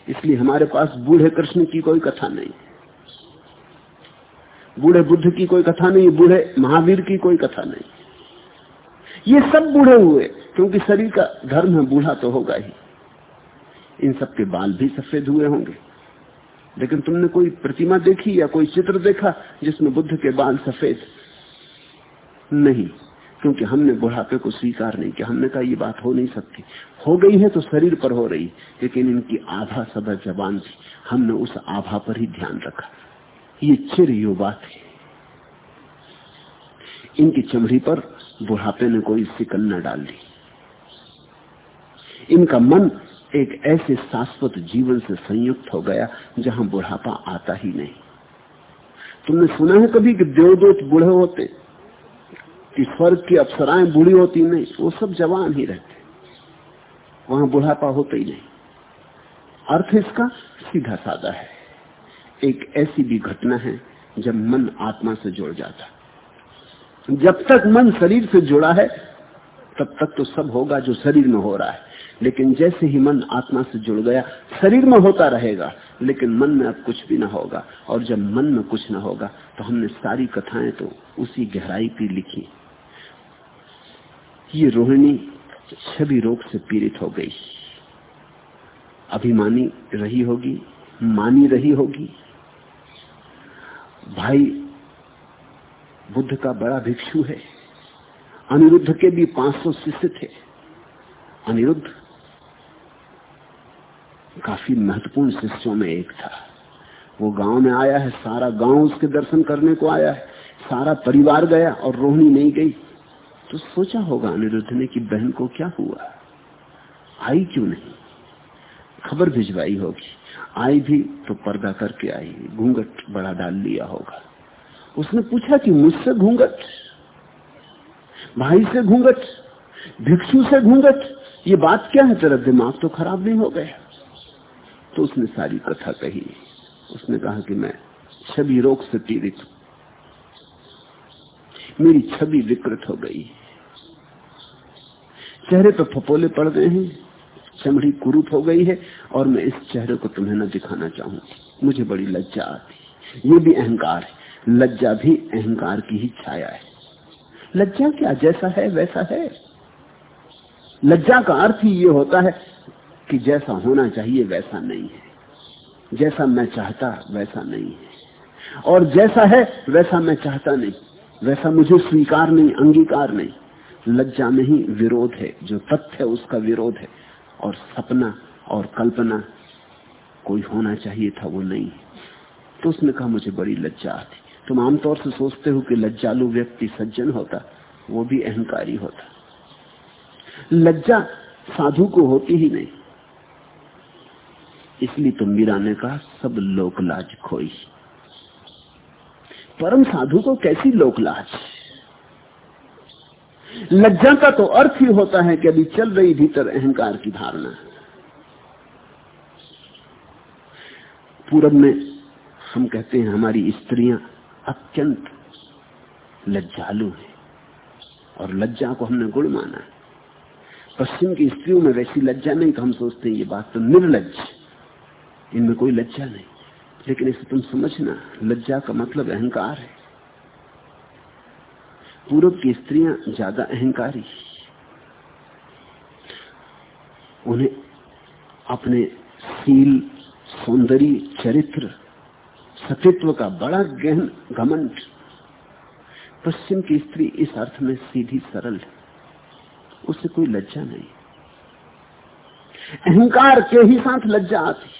इसलिए हमारे पास बूढ़े कृष्ण की कोई कथा नहीं। बूढ़े बुद्ध की कोई कथा नहीं, बूढ़े महावीर की कोई कथा नहीं। ये सब बूढ़े हुए, क्योंकि शरीर का धर्म है, बूढ़ा तो होगा ही। इन सब के बाल भी सफ़ेद हुए होंगे। लेकिन तुमने कोई प्रतिमा देखी या कोई चित्र देखा जिसमें बुद्ध के बाल सफ़ेद? नहीं, क्योंकि हमने बुढ़ापे को स्वीकार नहीं किया। हमने कहा, ये बात हो नहीं सकती। हो गई है तो शरीर पर हो रही, लेकिन इनकी आभा सदा जबान थी हमने उस आभा पर ही ध्यान रखा। ये चिर युवा थे। इनकी चमड़ी पर बुढ़ापे ने कोई सिकल न डाल दी। इनका मन एक ऐसे शाश्वत जीवन से संयुक्त हो गया जहाँ बुढ़ापा आता ही नहीं। तुमने सुना है कभी कि देवदूत बूढ़े होते? कि स्वर्ग की अप्सराएँ बूढ़ी होती नहीं, वो सब जवान ही रहते। वहाँ बुढ़ापा होता ही नहीं। अर्थ इसका सीधा साधा है। एक ऐसी भी घटना है जब मन आत्मा से जुड़ जाता जब तक मन शरीर से जुड़ा है, तब तक तो सब होगा जो शरीर में हो रहा है। लेकिन जैसे ही मन आत्मा से जुड़ गया, शरीर में होता रहेगा, लेकिन मन में अब कुछ भी ना होगा। और जब मन में कुछ ना होगा तो हमने सारी कथाएँ तो उसी गहराई की लिखी। ये रोहिणी छवि रोग से पीड़ित हो गई। अभिमानी रही होगी, मानी रही होगी भाई, बुद्ध का बड़ा भिक्षु है। अनिरुद्ध के भी 500 शिष्य थे। अनिरुद्ध काफ़ी महत्वपूर्ण शिष्यों में एक था। वो गाँव में आया है, सारा गाँव उसके दर्शन करने को आया है। सारा परिवार गया और रोहिणी नहीं गई। तो सोचा होगा अनिरुद्ध ने कि बहन को क्या हुआ? आई क्यों नहीं? खबर भिजवाई होगी। आई भी तो पर्दा करके आई, घूंघट बड़ा डाल लिया होगा। उसने पूछा कि मुझसे घूंघट? भाई से घूंघट? भिक्षु से घूंघट? ये बात क्या है? तेरा दिमाग तो खराब नहीं हो गया? तो उसने सारी कथा कही। उसने कहा कि मैं छवि रोग से पीड़ित हूँ। मेरी छवि विकृत हो गई। चेहरे पर फपोले पड़ गए हैं। चमड़ी कुरूप हो गई है और मैं इस चेहरे को तुम्हें न दिखाना चाहूँगी मुझे बड़ी लज्जा आती ये भी अहंकार है। लज्जा भी अहंकार की ही छाया है। लज्जा क्या जैसा है, वैसा है। लज्जा का अर्थ ही ये होता है कि जैसा होना चाहिए, वैसा नहीं है। जैसा मैं चाहता, वैसा नहीं है। और जैसा है, वैसा मैं चाहता नहीं। वैसा मुझे स्वीकार नहीं, अंगीकार नहीं। लज्जा में ही विरोध है। जो तथ्य उसका विरोध है। और सपना और कल्पना कोई होना चाहिए था वो नहीं। तो उसने कहा, मुझे बड़ी लज्जा आती। तुम आमतौर से सोचते हो कि लज्जालु व्यक्ति सज्जन होता, वो भी अहंकारी होता। लज्जा साधु को होती ही नहीं। इसलिए तो मीरा ने कहा, सब लोकलाज खोई। परम साधु को कैसी लोक लाज लज्जा का तो अर्थ ही होता है कि अभी चल रही भीतर अहंकार की धारणा। पूरब में हम कहते हैं, हमारी स्त्रियाँ अत्यंत लज्जालु हैं और लज्जा को हमने गुण माना है। पश्चिम की स्त्रियों में वैसी लज्जा नहीं तो हम सोचते हैं ये बात तो निर्लज इनमें कोई लज्जा नहीं। लेकिन इसे तुम समझना, लज्जा का मतलब अहंकार है। पूर्व की स्त्रियाँ ज़्यादा अहंकारी। उन्हें अपने सील सौंदर्य, चरित्र सतित्व का बड़ा गहन घमंड। पश्चिम की स्त्री इस अर्थ में सीधी सरल है। उसे कोई लज्जा नहीं। अहंकार के ही साथ लज्जा आती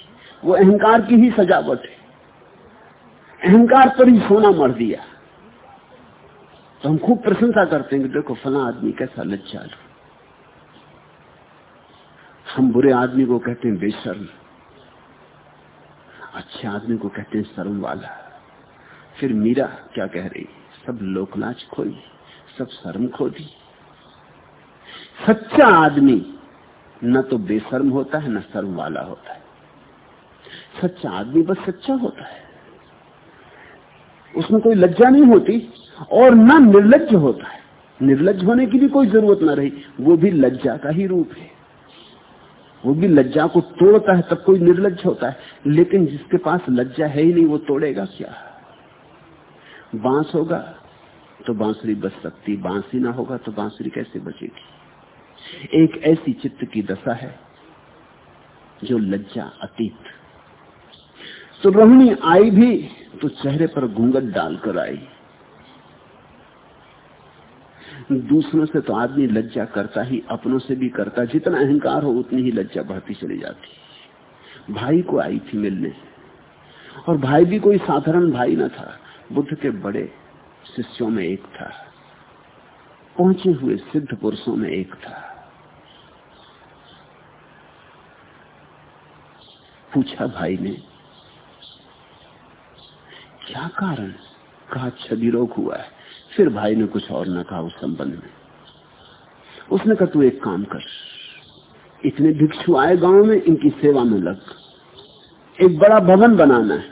वो अहंकार की ही सजावट है। अहंकार पर ही सोना मर दिया। तो हम खूब प्रशंसा करते हैं कि देखो, फला आदमी कैसा लज्जालू हम बुरे आदमी को कहते हैं बेशर्म। अच्छे आदमी को कहते हैं शर्म वाला फिर मीरा क्या कह रही? सब लोकलाज खोई, सब शर्म खो दी सच्चा आदमी न तो बेशर्म होता है, न शर्म वाला होता है। सच्चा आदमी बस सच्चा होता है। उसमें कोई लज्जा नहीं होती और ना निर्लज होता है। निर्लज होने की भी कोई ज़रूरत ना रही, वो भी लज्जा का ही रूप है। वो भी लज्जा को तोड़ता है, तब कोई निर्लज होता है। लेकिन जिसके पास लज्जा है ही नहीं, वो तोड़ेगा क्या? बाँस होगा तो बांसुरी बच सकती, बांसी ना होगा तो बांसुरी कैसे बचेगी? एक ऐसी चित्त की दशा है जो लज्जा अतीत। तो रोहिणी आई भी तो चेहरे पर घूंघट डालकर आई। दूसरों से तो आदमी लज्जा करता ही, अपनों से भी करता। जितना अहंकार हो, उतनी ही लज्जा बढ़ती चली जाती। भाई को आई थी मिलने। और भाई भी कोई साधारण भाई ना था। बुद्ध के बड़े शिष्यों में एक था। पहुँचे हुए सिद्ध पुरुषों में एक था। पूछा भाई ने क्या कारण? कहा, छवि रोग हुआ है। फिर भाई ने कुछ और न कहा उस संबंध में। उसने कहा, तू एक काम कर। इतने भिक्षु आए गाँव में, इनकी सेवा में लग। एक बड़ा भवन बनाना है।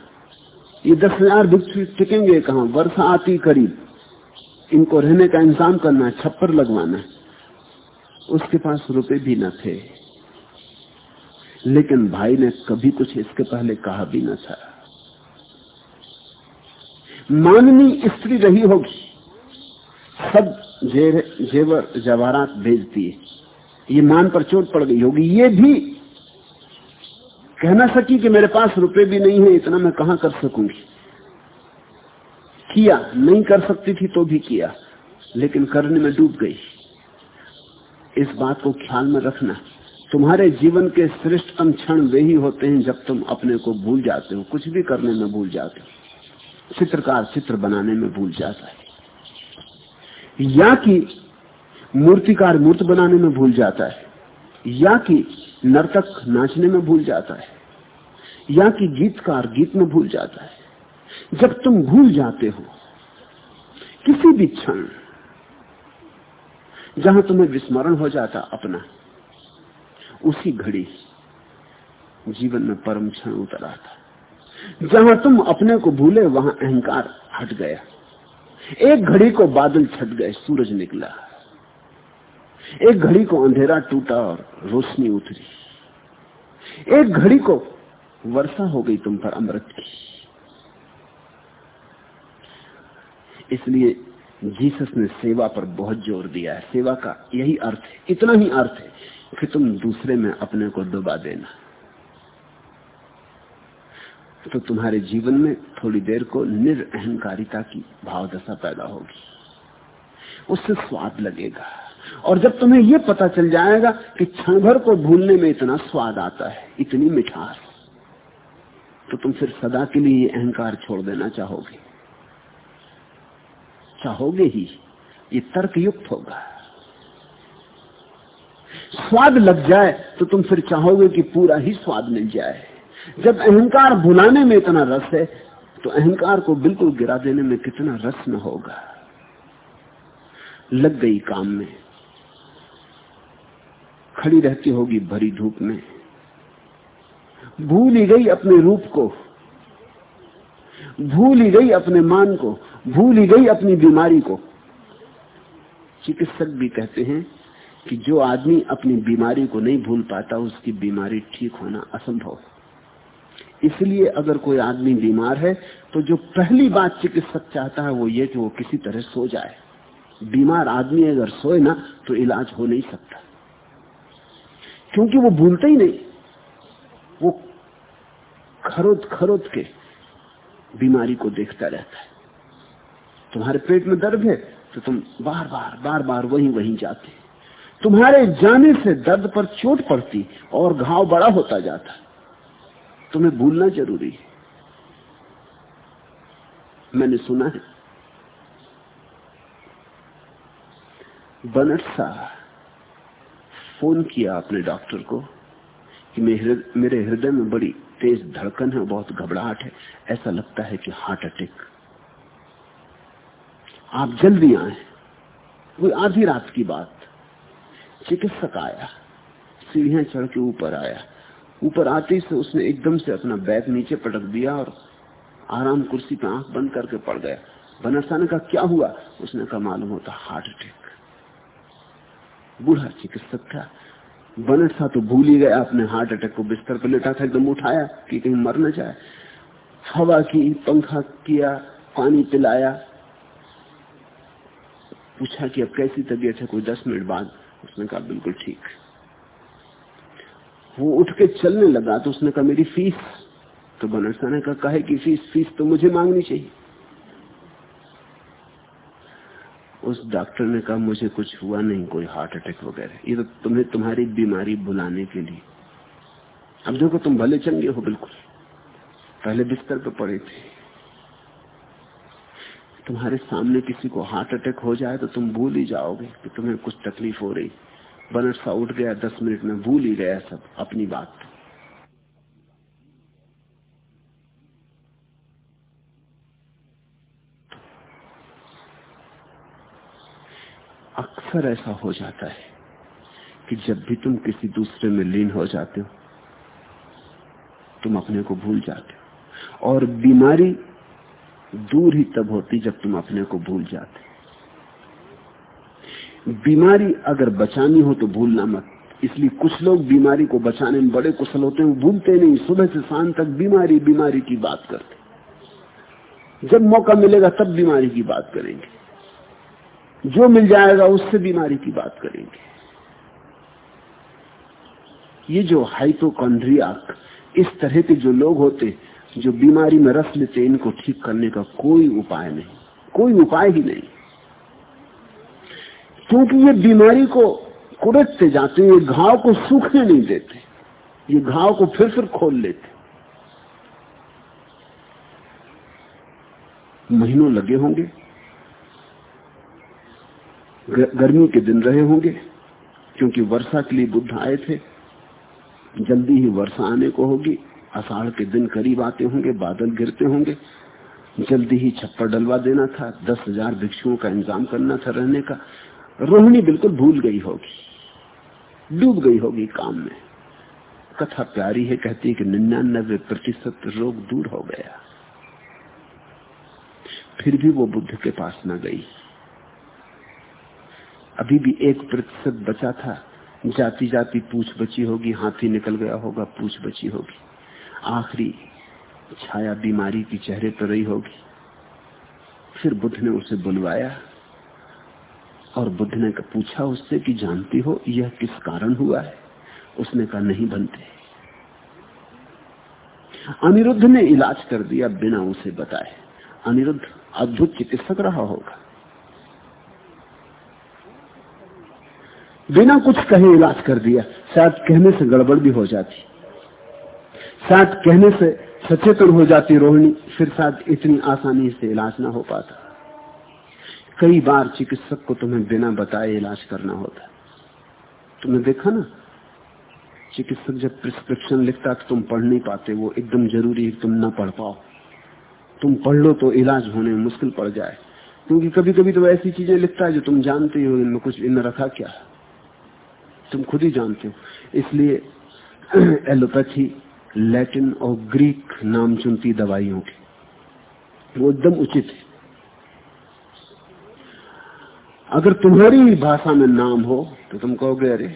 ये दस हज़ार भिक्षु टिकेंगे कहा? वर्षा आती करीब। इनको रहने का इंतज़ाम करना है, छप्पर लगवाना है। उसके पास रुपए भी न थे। लेकिन भाई ने कभी कुछ इसके पहले कहा भी न था। माननी स्त्री रही होगी। सब जेवर जवारात भेजती है ये मान पर चोट पड़ गई होगी। ये भी कहना सकी कि मेरे पास रुपए भी नहीं है, इतना मैं कहा कर सकूँगी? किया, नहीं कर सकती थी तो भी किया, लेकिन करने में डूब गई। इस बात को ख्याल में रखना। तुम्हारे जीवन के श्रेष्ठतम क्षण वे ही होते हैं जब तुम अपने को भूल जाते हो। कुछ भी करने में भूल जाते हो। चित्रकार चित्र बनाने में भूल जाता है। या कि मूर्तिकार मूर्त बनाने में भूल जाता है, या कि नर्तक नाचने में भूल जाता है, या कि गीतकार गीत में भूल जाता है। जब तुम भूल जाते हो, किसी भी क्षण जहाँ तुम्हें विस्मरण हो जाता अपना, उसी घड़ी जीवन में परम क्षण उतर आता। जहाँ तुम अपने को भूले, वहाँ अहंकार हट गया। एक घड़ी को बादल छट गए, सूरज निकला। एक घड़ी को अंधेरा टूटा और रोशनी उतरी। एक घड़ी को वर्षा हो गई तुम पर अमृत की। इसलिए जीसस ने सेवा पर बहुत ज़ोर दिया है। सेवा का यही अर्थ है। इतना ही अर्थ है कि तुम दूसरे में अपने को डुबा देना। तो तुम्हारे जीवन में थोड़ी देर को निरअहकारिता की भाव दशा पैदा होगी। उससे स्वाद लगेगा। और जब तुम्हें यह पता चल जाएगा कि क्षण भर को भूलने में इतना स्वाद आता है, इतनी मिठास तो तुम फिर सदा के लिए अहंकार छोड़ देना चाहोगे। चाहोगे ही ये तर्क युक्त होगा। स्वाद लग जाए तो तुम फिर चाहोगे कि पूरा ही स्वाद मिल जाए। जब अहंकार भुलाने में इतना रस है तो अहंकार को बिल्कुल गिरा देने में कितना रस न होगा। लग गई काम में। खड़ी रहती होगी भरी धूप में। भूल ही गई अपने रूप को। भूल ही गई अपने मान को। भूल ही गई अपनी बीमारी को। चिकित्सक भी कहते हैं कि जो आदमी अपनी बीमारी को नहीं भूल पाता, उसकी बीमारी ठीक होना असंभव इसलिए अगर कोई आदमी बीमार है तो जो पहली बात चिकित्सक चाहता है वो ये कि वो किसी तरह सो जाए। बीमार आदमी अगर सोए ना तो इलाज हो नहीं सकता। क्योंकि वो भूलता ही नहीं। वो खरोद खरोद के बीमारी को देखता रहता है। तुम्हारे पेट में दर्द है तो तुम बार बार बार बार वहीं वहीं जाते। तुम्हारे जाने से दर्द पर चोट पड़ती और घाव बड़ा होता जाता। तुम्हें भूलना ज़रूरी है। मैंने सुना है। बनट शाह फ़ोन किया अपने डॉक्टर को कि मेरे हृदय में बड़ी तेज धड़कन है, बहुत घबराहट है। ऐसा लगता है कि हार्ट अटैक। आप जल्दी आए। वो आधी रात की बात। चिकित्सक आया। सीढ़ियाँ चढ़ के ऊपर आया। ऊपर आते से उसने एकदम से अपना बैग नीचे पटक दिया और आराम कुर्सी पे आँख बंद करके पड़ गया। बनरसा ने कहा क्या हुआ? उसने कहा, मालूम होता हार्ट अटैक। बूढ़ा चिकित्सक था। बनरसा तो भूल ही गया, अपने हार्ट अटैक को बिस्तर पर लेटा था, एकदम उठाया कि कहीं मर न जाए। हवा की, पंखा किया, पानी पिलाया। पूछा कि अब कैसी तबीयत है? कोई दस मिनट बाद। उसने कहा, बिल्कुल ठीक। वो उठ के चलने लगा तो उसने कहा, मेरी फ़ीस तो बनरसा ने कहा की फ़ीस फ़ीस तो मुझे मांगनी चाहिए. उस डॉक्टर ने कहा, मुझे कुछ हुआ नहीं, कोई हार्ट अटैक वगैरह। ये तो तुम्हें तुम्हारी बीमारी भुलाने के लिए। अब देखो, तुम भले चंगे हो, बिल्कुल। पहले बिस्तर पर पड़े थे। तुम्हारे सामने किसी को हार्ट अटैक हो जाए तो तुम भूल ही जाओगे कि तुम्हें कुछ तकलीफ़ हो रही बनरसा उठ गया, दस मिनट में भूल ही गया सब, अपनी बात। अक्सर ऐसा हो जाता है कि जब भी तुम किसी दूसरे में लीन हो जाते हो, तुम अपने को भूल जाते हो। और बीमारी दूर ही तब होती जब तुम अपने को भूल जाते बीमारी अगर बचानी हो तो भूलना मत। इसलिए कुछ लोग बीमारी को बचाने में बड़े कुशल होते हैं भूलते नहीं। सुबह से शाम तक बीमारी बीमारी की बात करते जब मौका मिलेगा तब बीमारी की बात करेंगे। जो मिल जाएगा उससे बीमारी की बात करेंगे। ये जो हाइपोकॉन्ड्रियाक इस तरह के जो लोग होते जो बीमारी में रस लेते इनको ठीक करने का कोई उपाय नहीं। कोई उपाय ही नहीं। क्योंकि ये बीमारी को कुड़कते जाते ये घाव को सूखने नहीं देते, ये घाव को फिर फिर खोल लेते। महीनों लगे होंगे गर्मी के दिन रहे होंगे, क्योंकि वर्षा के लिए बुद्ध आए थे। जल्दी ही वर्षा आने को होगी अषाढ़ के दिन करीब आते होंगे, बादल गिरते होंगे। जल्दी ही छप्पर डलवा देना था, दस हज़ार भिक्षुओं का इंतज़ाम करना था रहने का। रोहिणी बिल्कुल भूल गई होगी, डूब गई होगी काम में। कथा प्यारी है, कहती है कि निन्यानबे प्रतिशत रोग दूर हो गया। फिर भी वो बुद्ध के पास न गई। अभी भी एक प्रतिशत बचा था जाती जाती पूछ बची होगी, हाथी निकल गया होगा, पूछ बची होगी। आखिरी छाया बीमारी की चेहरे पर रही होगी। फिर बुद्ध ने उसे बुलवाया। और बुद्ध ने पूछा उससे कि जानती हो यह किस कारण हुआ है? उसने कहा, नहीं बनते। अनिरुद्ध ने इलाज कर दिया बिना उसे बताए। अनिरुद्ध अद्भुत चिकित्सक रहा होगा। बिना कुछ कहे इलाज कर दिया। शायद कहने से गड़बड़ भी हो जाती। शायद कहने से सचेतन हो जाती रोहिणी। फिर शायद इतनी आसानी से इलाज ना हो पाता। कई बार चिकित्सक को तुम्हें बिना बताए इलाज करना होता तुमने देखा ना? चिकित्सक जब प्रिस्क्रिप्शन लिखता तो तुम पढ़ नहीं पाते, वो एकदम ज़रूरी है तुम ना पढ़ पाओ। तुम पढ़ लो तो इलाज होने में मुश्किल पड़ जाए। क्योंकि कभी कभी तो ऐसी चीज़ें लिखता है जो तुम जानते हो इनमें कुछ इनमें रखा क्या तुम खुद ही जानते हो। इसलिए एलोपैथी, लैटिन और ग्रीक नाम चुनती दवाइयों की, वो एकदम उचित है। अगर तुम्हारी ही भाषा में नाम हो तो तुम कहोगे, अरे,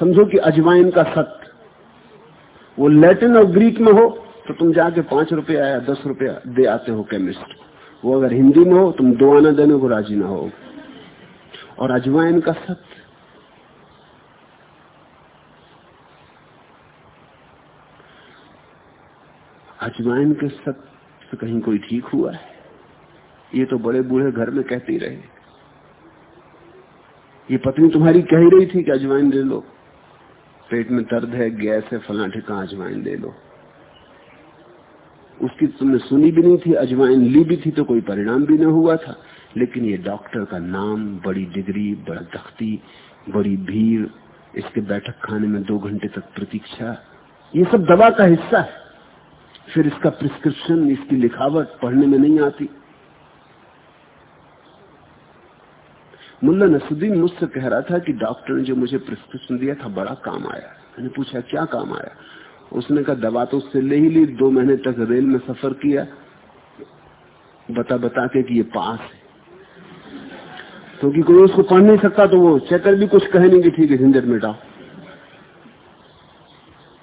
समझो कि अजवाइन का सत्य वो लैटिन और ग्रीक में हो तो तुम जाके पाँच रुपया या दस रुपया दे आते हो केमिस्ट। वो अगर हिंदी में हो, तुम दो आना देने को राज़ी ना हो। और अजवाइन का सत्य अजवाइन के सत्य कहीं कोई ठीक हुआ है? ये तो बड़े बूढ़े घर में कहते ही रहे। ये पत्नी तुम्हारी कह रही थी कि अजवाइन ले लो। पेट में दर्द है, गैस है, फला ठिका अजवाइन ले लो। उसकी तुमने सुनी भी नहीं थी, अजवाइन ली भी थी तो कोई परिणाम भी न हुआ था। लेकिन ये डॉक्टर का नाम, बड़ी डिग्री, बड़ा तख्ती, बड़ी भीड़, इसके बैठक खाने में दो घंटे तक प्रतीक्षा, ये सब दवा का हिस्सा है। फिर इसका प्रिस्क्रिप्शन इसकी लिखावट पढ़ने में नहीं आती। मुल्ला नसुद्दीन मुझसे कह रहा था कि डॉक्टर ने जो मुझे प्रिस्क्रिप्शन दिया था, बड़ा काम आया। मैंने पूछा, क्या काम आया? उसने कहा, दवा तो उससे ले ही ली, दो महीने तक रेल में सफ़र किया। बता बता के कि ये पास है। क्योंकि तो कोई उसको पढ़ नहीं सकता तो वो चेकर भी कुछ कहे नहीं ठीक है, झंझट मिटाओ।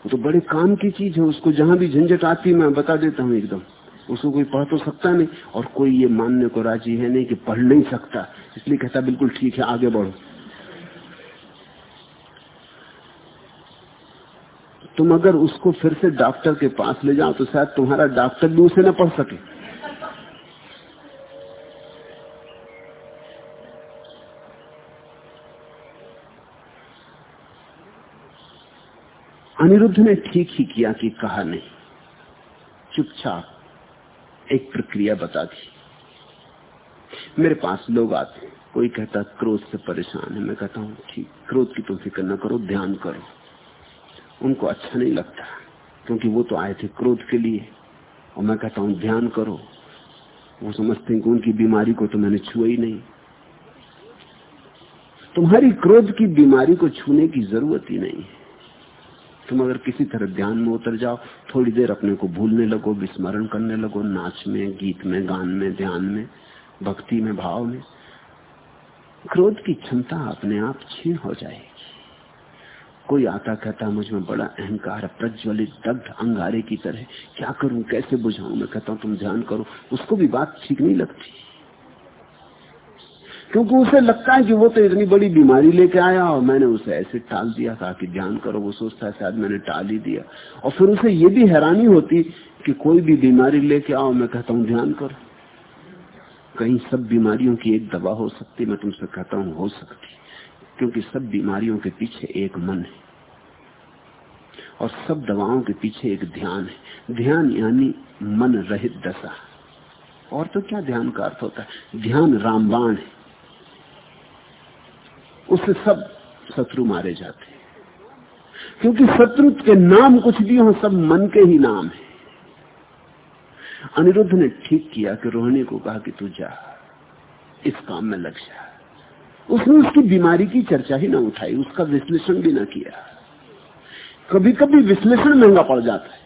तो बड़े काम की चीज़ है उसको, जहाँ भी झंझट आती मैं बता देता हूँ एकदम। उसको कोई पढ़ तो सकता नहीं, और कोई ये मानने को राज़ी है नहीं कि पढ़ नहीं सकता। इसलिए कहता, बिल्कुल ठीक है, आगे बढ़ो। तुम अगर उसको फिर से डॉक्टर के पास ले जाओ तो शायद तुम्हारा डॉक्टर भी उसे न पढ़ सके। अनिरुद्ध ने ठीक ही किया कि कहा नहीं। चुपचाप एक प्रक्रिया बता दी। मेरे पास लोग आते हैं। कोई कहता, क्रोध से परेशान है। मैं कहता हूँ, ठीक, क्रोध की तो फ़िक्र न करो, ध्यान करो। उनको अच्छा नहीं लगता, क्योंकि वो तो आए थे क्रोध के लिए। और मैं कहता हूँ, ध्यान करो। वो समझते हैं कि उनकी बीमारी को तो मैंने छुआ ही नहीं। तुम्हारी क्रोध की बीमारी को छूने की ज़रूरत ही नहीं है। तुम अगर किसी तरह ध्यान में उतर जाओ, थोड़ी देर अपने को भूलने लगो, विस्मरण करने लगो, नाच में, गीत में, गान में, ध्यान में, भक्ति में, भाव में, क्रोध की क्षमता अपने आप छीन हो जाएगी। कोई आता कहता, मुझमें बड़ा अहंकार प्रज्वलित, दग्ध, अंगारे की तरह, क्या करूँ, कैसे बुझाऊं? मैं कहता हूँ, तुम ध्यान करो, उसको भी बात ठीक नहीं लगती। क्योंकि उसे लगता है कि वो तो इतनी बड़ी बीमारी लेके आया और मैंने उसे ऐसे टाल दिया था कि ध्यान करो, वो सोचता है शायद मैंने टाल ही दिया। और फिर उसे ये भी हैरानी होती कि कोई भी बीमारी लेके आओ, मैं कहता हूँ ध्यान करो। कहीं सब बीमारियों की एक दवा हो सकती, मैं तुमसे कहता हूँ, हो सकती। क्योंकि सब बीमारियों के पीछे एक मन है। और सब दवाओं के पीछे एक ध्यान है। ध्यान यानी मन रहित दशा। और तो क्या ध्यान का अर्थ होता है? ध्यान रामबाण है। उससे सब शत्रु मारे जाते हैं। क्योंकि शत्रु के नाम कुछ भी हो, सब मन के ही नाम है। अनिरुद्ध ने ठीक किया कि रोहिणी को कहा कि तू जा, इस काम में लग जा। उसने उसकी बीमारी की चर्चा ही ना उठाई, उसका विश्लेषण भी ना किया। कभी कभी विश्लेषण महँगा पड़ जाता है।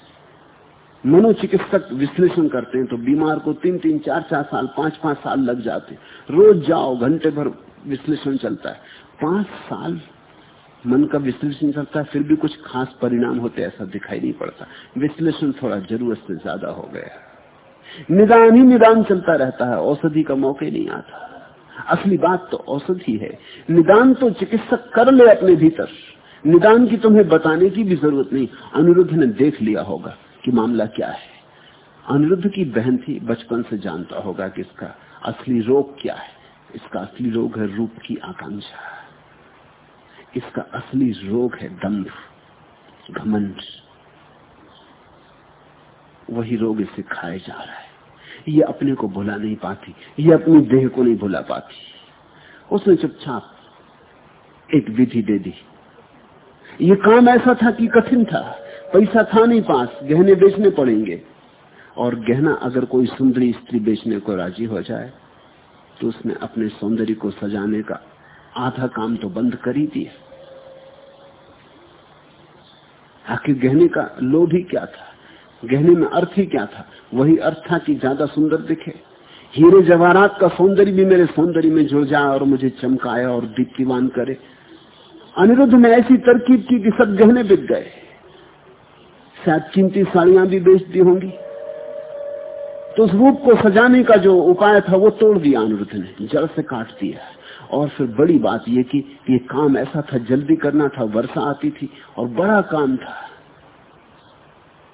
मनोचिकित्सक विश्लेषण करते हैं तो बीमार को तीन तीन चार चार साल पाँच पाँच साल लग जाते रोज जाओ, घंटे भर विश्लेषण चलता है। पाँच साल मन का विश्लेषण चलता है, फिर भी कुछ खास परिणाम होते ऐसा दिखाई नहीं पड़ता। विश्लेषण थोड़ा ज़रूरत से ज़्यादा हो गया निदान ही निदान चलता रहता है, औषधि का मौके नहीं आता। असली बात तो औषधि है। निदान तो चिकित्सक कर ले अपने भीतर। निदान की तुम्हें बताने की भी ज़रूरत नहीं। अनिरुद्ध ने देख लिया होगा कि मामला क्या है। अनिरुद्ध की बहन थी, बचपन से जानता होगा कि इसका असली रोग क्या है। इसका असली रोग है रूप की आकांक्षा। इसका असली रोग है दम्भ घमंड। वही रोग इसे खाए जा रहा है। ये अपने को भुला नहीं पाती, ये अपनी देह को नहीं भुला पाती। उसने चुपचाप एक विधि दे दी। ये काम ऐसा था कि कठिन था। पैसा था नहीं पास, गहने बेचने पड़ेंगे। और गहना अगर कोई सुंदरी स्त्री बेचने को राज़ी हो जाए तो उसने अपने सौंदर्य को सजाने का आधा काम तो बंद कर ही दिया। आखिर गहने का लोभ ही क्या था? गहने में अर्थ ही क्या था? वही अर्थ था कि ज़्यादा सुंदर दिखे। हीरे जवाहरात का सौंदर्य भी मेरे सौंदर्य में जुड़ जाए और मुझे चमकाए और दीप्तिवान करे। अनिरुद्ध ने ऐसी तरकीब की कि सब गहने बिक गए। शायद कीमती साड़ियाँ भी बेच दी होंगी। तो उस रूप को सजाने का जो उपाय था, वो तोड़ दिया अनिरुद्ध ने जड़ से काट दिया। और फिर बड़ी बात यह कि ये काम ऐसा था, जल्दी करना था, वर्षा आती थी और बड़ा काम था।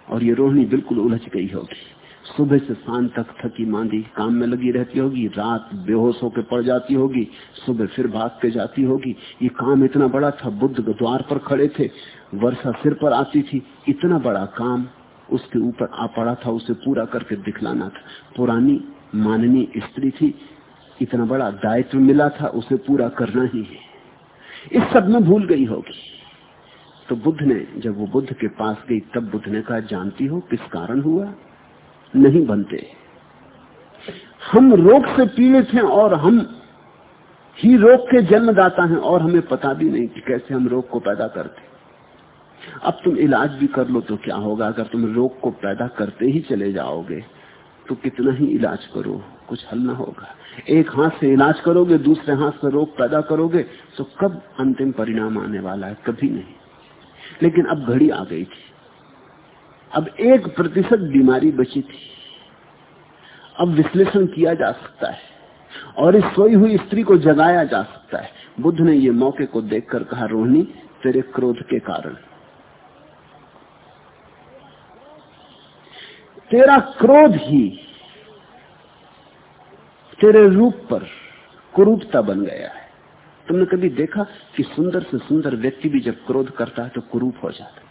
और ये रोहिणी बिल्कुल उलझ गई होगी। सुबह से शाम तक थकी मांदी काम में लगी रहती होगी, रात बेहोश होकर पड़ जाती होगी, सुबह फिर भाग के जाती होगी। ये काम इतना बड़ा था, बुद्ध द्वार पर खड़े थे, वर्षा सिर पर आती थी, इतना बड़ा काम। उसके ऊपर आ पड़ा था, उसे पूरा करके दिखलाना था। पुरानी माननीय स्त्री थी, इतना बड़ा दायित्व मिला था, उसे पूरा करना ही है। इस सब में भूल गई होगी। तो बुद्ध ने, जब वो बुद्ध के पास गई, तब बुद्ध ने कहा, जानती हो किस कारण हुआ? नहीं बनते। हम रोग से पीड़ित हैं और हम ही रोग के जन्मदाता हैं और हमें पता भी नहीं कि कैसे हम रोग को पैदा करते अब तुम इलाज भी कर लो तो क्या होगा? अगर तुम रोग को पैदा करते ही चले जाओगे तो कितना ही इलाज करो, कुछ हल ना होगा। एक हाथ से इलाज करोगे, दूसरे हाथ से रोग पैदा करोगे तो कब अंतिम परिणाम आने वाला है? कभी नहीं। लेकिन अब घड़ी आ गई थी। अब एक प्रतिशत बीमारी बची थी। अब विश्लेषण किया जा सकता है। और इस सोई हुई स्त्री को जगाया जा सकता है। बुद्ध ने ये मौके को देखकर कहा, रोहिणी, तेरे क्रोध के कारण। तेरा क्रोध ही तेरे रूप पर कुरूपता बन गया है। तुमने कभी देखा कि सुंदर से सुंदर व्यक्ति भी जब क्रोध करता है तो कुरूप हो जाता है?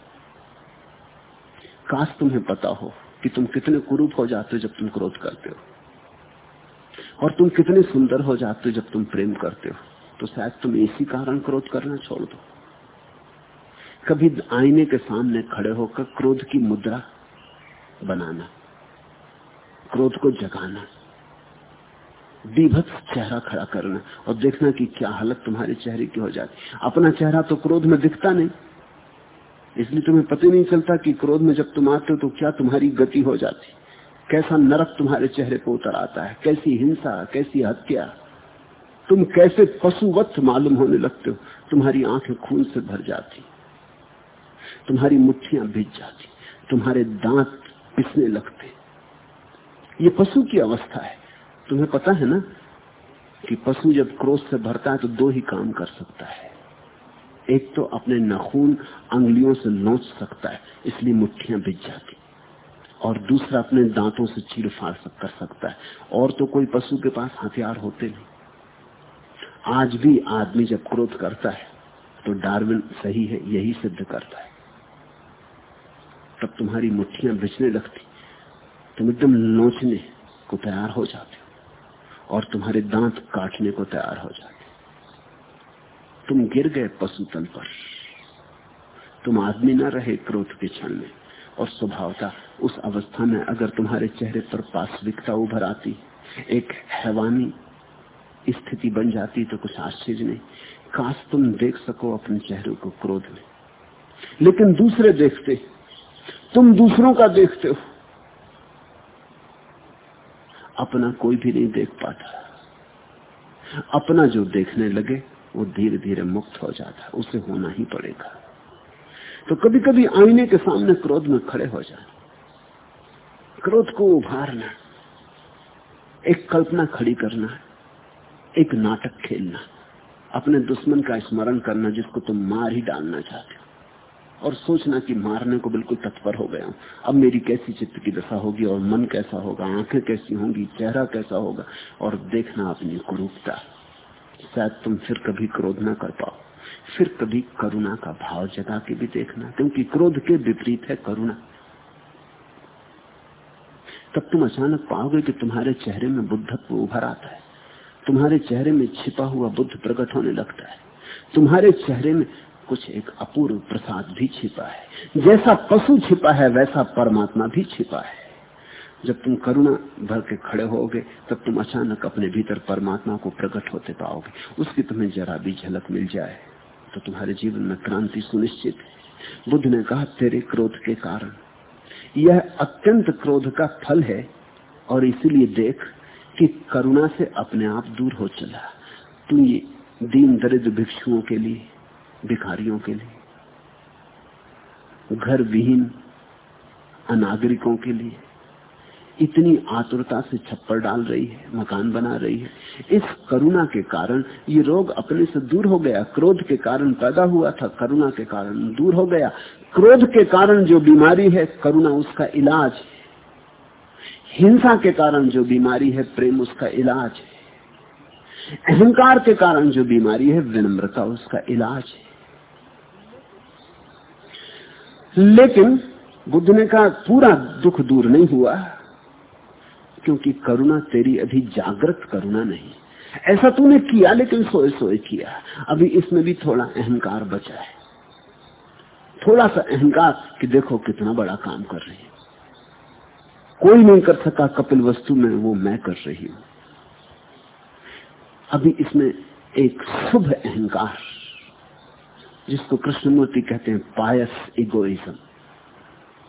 काश तुम्हें पता हो कि तुम कितने कुरूप हो जाते हो जब तुम क्रोध करते हो। और तुम कितने सुंदर हो जाते हो जब तुम प्रेम करते हो। तो शायद तुम इसी कारण क्रोध करना छोड़ दो। कभी आईने के सामने खड़े होकर क्रोध की मुद्रा बनाना, क्रोध को जगाना, बीभत्स चेहरा खड़ा करना और देखना कि क्या हालत तुम्हारे चेहरे की हो जाती। अपना चेहरा तो क्रोध में दिखता नहीं। इसलिए तुम्हें पता नहीं चलता कि क्रोध में जब तुम आते हो तो क्या तुम्हारी गति हो जाती। कैसा नरक तुम्हारे चेहरे पर उतर आता है, कैसी हिंसा, कैसी हत्या। तुम कैसे पशुवत मालूम होने लगते हो, तुम्हारी आँखें खून से भर जाती। तुम्हारी मुठ्ठियाँ भिज जाती, तुम्हारे दांत पिसने लगते ये पशु की अवस्था है। तुम्हें पता है ना कि पशु जब क्रोध से भरता है तो दो ही काम कर सकता है। एक तो अपने नखून अंगुलियों से नोच सकता है, इसलिए मुट्ठियाँ बिज जाती और दूसरा अपने दांतों से चीर फाड़ कर सकता है। और तो कोई पशु के पास हथियार होते नहीं। आज भी आदमी जब क्रोध करता है तो डार्विन सही है, यही सिद्ध करता है। तब तुम्हारी मुट्ठियाँ बिछने लगती। तुम एकदम नोचने को तैयार हो जाते हो और तुम्हारे दांत काटने को तैयार हो जाते तुम गिर गए पशु तल पर। तुम आदमी न रहे क्रोध के क्षण में और स्वभावता उस अवस्था में अगर तुम्हारे चेहरे पर पाश्विकता उभर आती, एक हैवानी स्थिति बन जाती तो कुछ आश्चर्य नहीं। काश तुम देख सको अपने चेहरे को क्रोध में। लेकिन दूसरे देखते तुम दूसरों का देखते हो। अपना कोई भी नहीं देख पाता। अपना जो देखने लगे, वो धीरे धीरे मुक्त हो जाता। है उसे होना ही पड़ेगा। तो कभी कभी आईने के सामने क्रोध में खड़े हो जाए क्रोध को उभारना। एक कल्पना खड़ी करना। एक नाटक खेलना। अपने दुश्मन का स्मरण करना जिसको तुम मार ही डालना चाहते हो। और सोचना कि मारने को बिल्कुल तत्पर हो गया हूँ। अब मेरी कैसी चित्त की दशा होगी और मन कैसा होगा, आँखें कैसी होंगी, चेहरा कैसा होगा और देखना अपनी कुरूपता शायद तुम फिर कभी क्रोध ना कर पाओ। फिर कभी करुणा का भाव जगा के भी देखना, क्योंकि क्रोध के विपरीत है करुणा। तब तुम अचानक पाओगे कि तुम्हारे चेहरे में बुद्धत्व उभर आता है। तुम्हारे चेहरे में छिपा हुआ बुद्ध प्रकट होने लगता है। तुम्हारे चेहरे में कुछ एक अपूर्व प्रसाद भी छिपा है। जैसा पशु छिपा है, वैसा परमात्मा भी छिपा है। जब तुम करुणा भर के खड़े होगे, तब तुम अचानक अपने भीतर परमात्मा को प्रकट होते पाओगे। उसकी तुम्हें जरा भी झलक मिल जाए तो तुम्हारे जीवन में क्रांति सुनिश्चित है। बुद्ध ने कहा, तेरे क्रोध के कारण यह अत्यंत क्रोध का फल है, और इसीलिए देख कि करुणा से अपने आप दूर हो चला। तुम ये दीन दरिद्र भिक्षुओं के लिए भिखारियों के लिए घर विहीन अनागरिकों के लिए। इतनी आतुरता से छप्पर डाल रही है, मकान बना रही है। इस करुणा के कारण, ये रोग अपने से दूर हो गया। क्रोध के कारण पैदा हुआ था, करुणा के कारण दूर हो गया। क्रोध के कारण जो बीमारी है, करुणा उसका इलाज है। हिंसा के कारण जो बीमारी है, प्रेम उसका इलाज है। अहंकार के कारण जो बीमारी है, विनम्रता उसका इलाज है। लेकिन बुद्ध ने कहा पूरा दुख दूर नहीं हुआ, क्योंकि करुणा तेरी अभी जागृत करुणा नहीं। ऐसा तूने किया, लेकिन सोए सोए किया। अभी इसमें भी थोड़ा अहंकार बचा है। थोड़ा सा अहंकार कि देखो कितना बड़ा काम कर रही है। कोई नहीं कर सका कपिल वस्तु में, वो मैं कर रही हूँ। अभी इसमें एक शुभ अहंकार जिसको कृष्णमूर्ति कहते हैं पायस इगोइज्म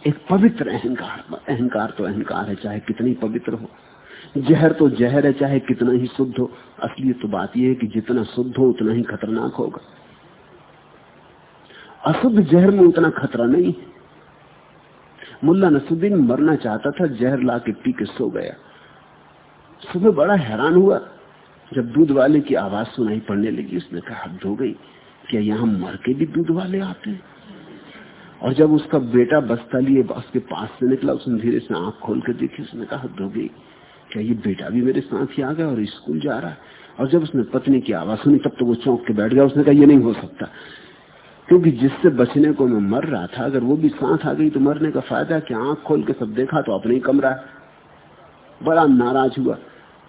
एक पवित्र अहंकार अहंकार तो अहंकार है, चाहे कितनी पवित्र हो। जहर तो जहर है, चाहे कितना ही शुद्ध हो। असली तो बात यह है कि जितना शुद्ध हो, उतना ही खतरनाक होगा। अशुद्ध जहर में उतना खतरा नहीं है। मुल्ला नसुद्दीन मरना चाहता था, जहर ला के पी के सो गया। सुबह बड़ा हैरान हुआ, जब दूध वाले की आवाज़ सुनाई पड़ने लगी, उसने कहा, हद हो गई। क्या यहाँ मर के भी दूध वाले आते हैं? और जब उसका बेटा बस्ता लिए उसके पास से निकला, उसने धीरे से आँख खोल कर देखी, उसने कहा गई क्या ये बेटा भी मेरे साथ ही आ गया और स्कूल जा रहा है? और जब उसने पत्नी की आवाज़ सुनी, तब तो वो चौंक के बैठ गया। उसने कहा, ये नहीं हो सकता, क्योंकि जिससे बचने को मैं मर रहा था, अगर वो भी साथ आ गई तो मरने का फ़ायदा क्या आँख खोल के सब देखा तो अपने ही कमरा बड़ा नाराज़ हुआ।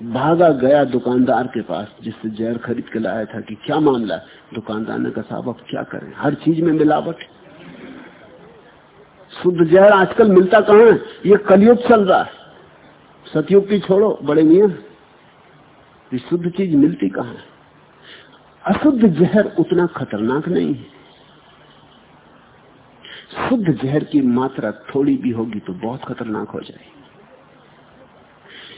भागा गया दुकानदार के पास, जिससे जहर खरीद के लाया था कि क्या मामला दुकानदार ने कहा, साहब अब क्या करें? हर चीज़ में मिलावट शुद्ध जहर आजकल मिलता कहाँ है? ये कलयुग चल रहा है। सतयुग की छोड़ो, बड़े मियाँ। कि शुद्ध चीज़ मिलती कहाँ है? अशुद्ध जहर उतना खतरनाक नहीं है। शुद्ध जहर की मात्रा थोड़ी भी होगी तो बहुत खतरनाक हो जाएगी।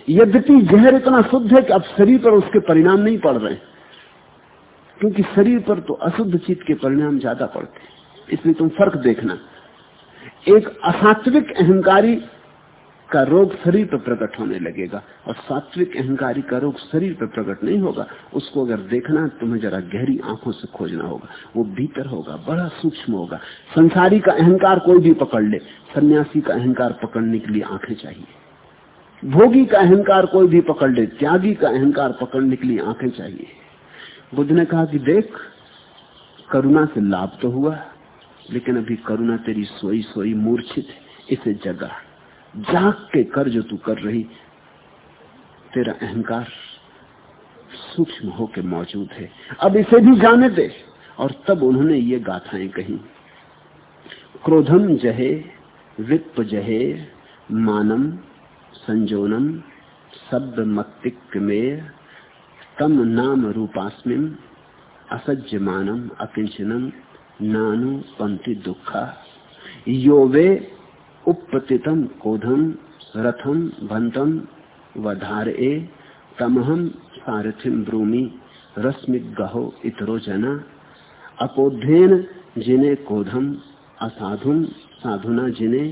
यद्यपि जहर इतना शुद्ध है कि अब शरीर पर उसके परिणाम नहीं पड़ रहे क्योंकि शरीर पर तो अशुद्ध चीज़ के परिणाम ज़्यादा पड़ते इसलिए तुम फ़र्क देखना। एक असात्विक अहंकारी का रोग शरीर पर प्रकट होने लगेगा और सात्विक अहंकारी का रोग शरीर पर प्रकट नहीं होगा। उसको अगर देखना तुम्हें जरा गहरी आँखों से खोजना होगा। वो भीतर होगा, बड़ा सूक्ष्म होगा। संसारी का अहंकार कोई भी पकड़ ले। सन्यासी का अहंकार पकड़ने के लिए आँखें चाहिए। भोगी का अहंकार कोई भी पकड़ ले, त्यागी का अहंकार पकड़ने के लिए आँखें चाहिए। बुद्ध ने कहा कि देख, करुणा से लाभ तो हुआ, लेकिन अभी करुणा तेरी सोई सोई मूर्छित इसे जगा। जाग के कर जो तू कर रही, तेरा अहंकार सूक्ष्म होके मौजूद है। अब इसे भी जाने दे, और तब उन्होंने ये गाथाएँ कही। क्रोधम जहे विप जहे, मानम संजोनम शब्द मत्तिक में तम नाम रूपास्मिन असज्ज मानम अकिंचनम नानु पंथि दुखा। यो वे उपपतितम कोधम रथम भंतम वधार ए तमहम सारथिम ब्रूमि रश्मिक गहो इतरो जना। अपोधेन जिने कोधम असाधुम साधुना जिने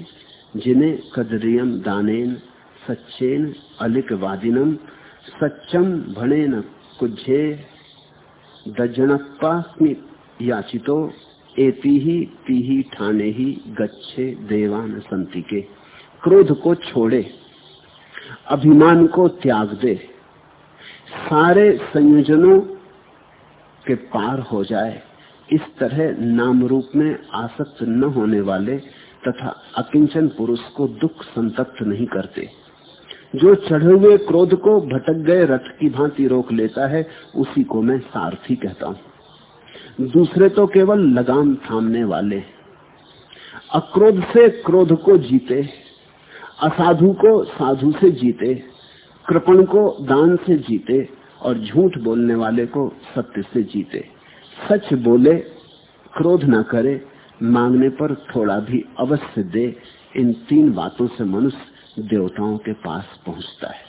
जिने कदरियम दानेन सच्चेन अलिक वादिनम सच्चम भनेन कुझे दजनप्पास्मि याचितो, एती ही ती ही ठाने ही गच्छे देवान संति के क्रोध को छोड़े, अभिमान को त्याग दे, सारे संयोजनों के पार हो जाए, इस तरह नाम रूप में आसक्त न होने वाले तथा अकिंचन पुरुष को दुख संतप्त नहीं करते। जो चढ़े हुए क्रोध को भटक गए, रथ की भांति रोक लेता है, उसी को मैं सारथी कहता हूँ। दूसरे तो केवल लगाम थामने वाले। अक्रोध से क्रोध को जीते, असाधु को साधु से जीते, कृपण को दान से जीते, और झूठ बोलने वाले को सत्य से जीते। सच बोले, क्रोध न करे, मांगने पर थोड़ा भी अवश्य दे, इन तीन बातों से मनुष्य देवताओं के पास पहुँचता है।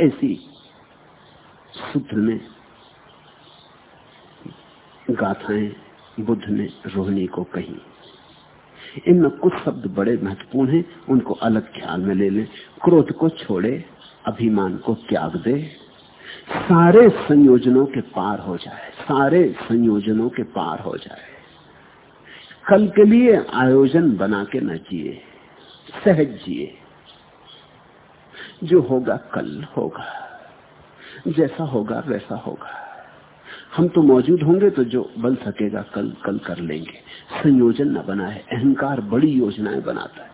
ऐसी सूत्र में गाथाएँ बुद्ध ने रोहिणी को कही। इनमें कुछ शब्द बड़े महत्वपूर्ण हैं, उनको अलग ख्याल में ले लें। क्रोध को छोड़े, अभिमान को त्याग दे। सारे संयोजनों के पार हो जाए, सारे संयोजनों के पार हो जाए। कल के लिए आयोजन बना के न जिए। सहज जिए जो होगा कल होगा, जैसा होगा वैसा होगा। हम तो मौजूद होंगे तो जो बन सकेगा कल कल कर लेंगे। संयोजन न बनाए अहंकार बड़ी योजनाएँ बनाता है।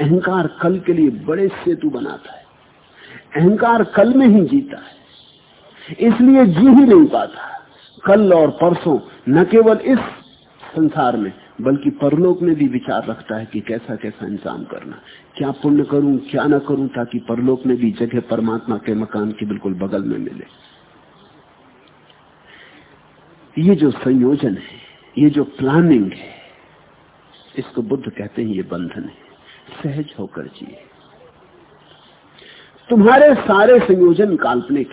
अहंकार कल के लिए बड़े सेतु बनाता है। अहंकार कल में ही जीता है। इसलिए जी ही नहीं पाता। कल और परसों न केवल इस संसार में बल्कि परलोक में भी विचार रखता है कि कैसा कैसा इंतज़ाम करना क्या पुण्य करूँ, क्या ना करूँ, ताकि परलोक में भी जगह परमात्मा के मकान के बिल्कुल बगल में मिले। ये जो संयोजन है, ये जो प्लानिंग है, इसको बुद्ध कहते हैं ये बंधन है। सहज होकर जिए। तुम्हारे सारे संयोजन काल्पनिक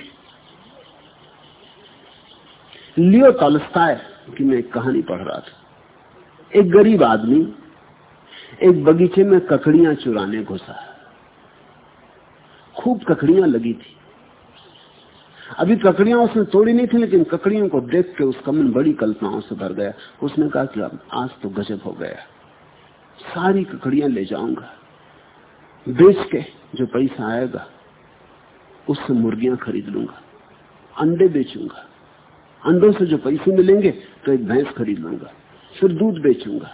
लियो तलस्ताय की मैं कहानी पढ़ रहा था। एक गरीब आदमी एक बगीचे में ककड़ियाँ चुराने घुसा। खूब ककड़ियाँ लगी थी। अभी ककड़ियाँ उसने तोड़ी नहीं थी, लेकिन ककड़ियों को देख के उसका मन बड़ी कल्पनाओं से भर गया। उसने कहा कि अब आज तो गजब हो गया। सारी ककड़ियाँ ले जाऊँगा। बेच के जो पैसा आएगा, उससे मुर्गियाँ खरीद लूँगा। अंडे बेचूँगा। अंडों से जो पैसे मिलेंगे तो एक भैंस खरीद लूँगा। फिर दूध बेचूँगा,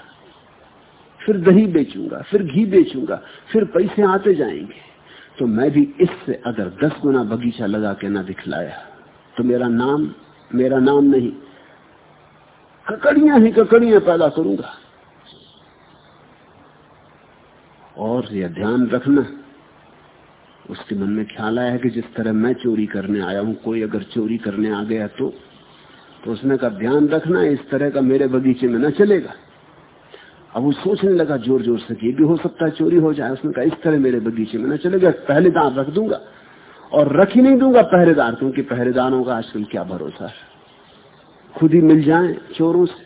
फिर दही बेचूँगा, फिर घी बेचूँगा, फिर पैसे आते जाएँगे। तो मैं भी इससे अगर दस गुना बगीचा लगा के ना दिखलाया तो मेरा नाम मेरा नाम नहीं, ककड़ियाँ ही ककड़ियाँ पैदा करूँगा। और यह ध्यान रखना, उसके मन में ख्याल आया कि जिस तरह मैं चोरी करने आया हूँ, कोई अगर चोरी करने आ गया तो तो उसने कहा, ध्यान रखना, इस तरह का मेरे बगीचे में न चलेगा। अब वो सोचने लगा ज़ोर ज़ोर से कि भी हो सकता है चोरी हो जाए। उसने कहा, इस तरह मेरे बगीचे में न चलेगा, पहरेदार रख दूँगा। और रख ही नहीं दूँगा पहरेदार, क्योंकि पहरेदारों का आजकल क्या भरोसा है? खुद ही मिल जाए चोरों से।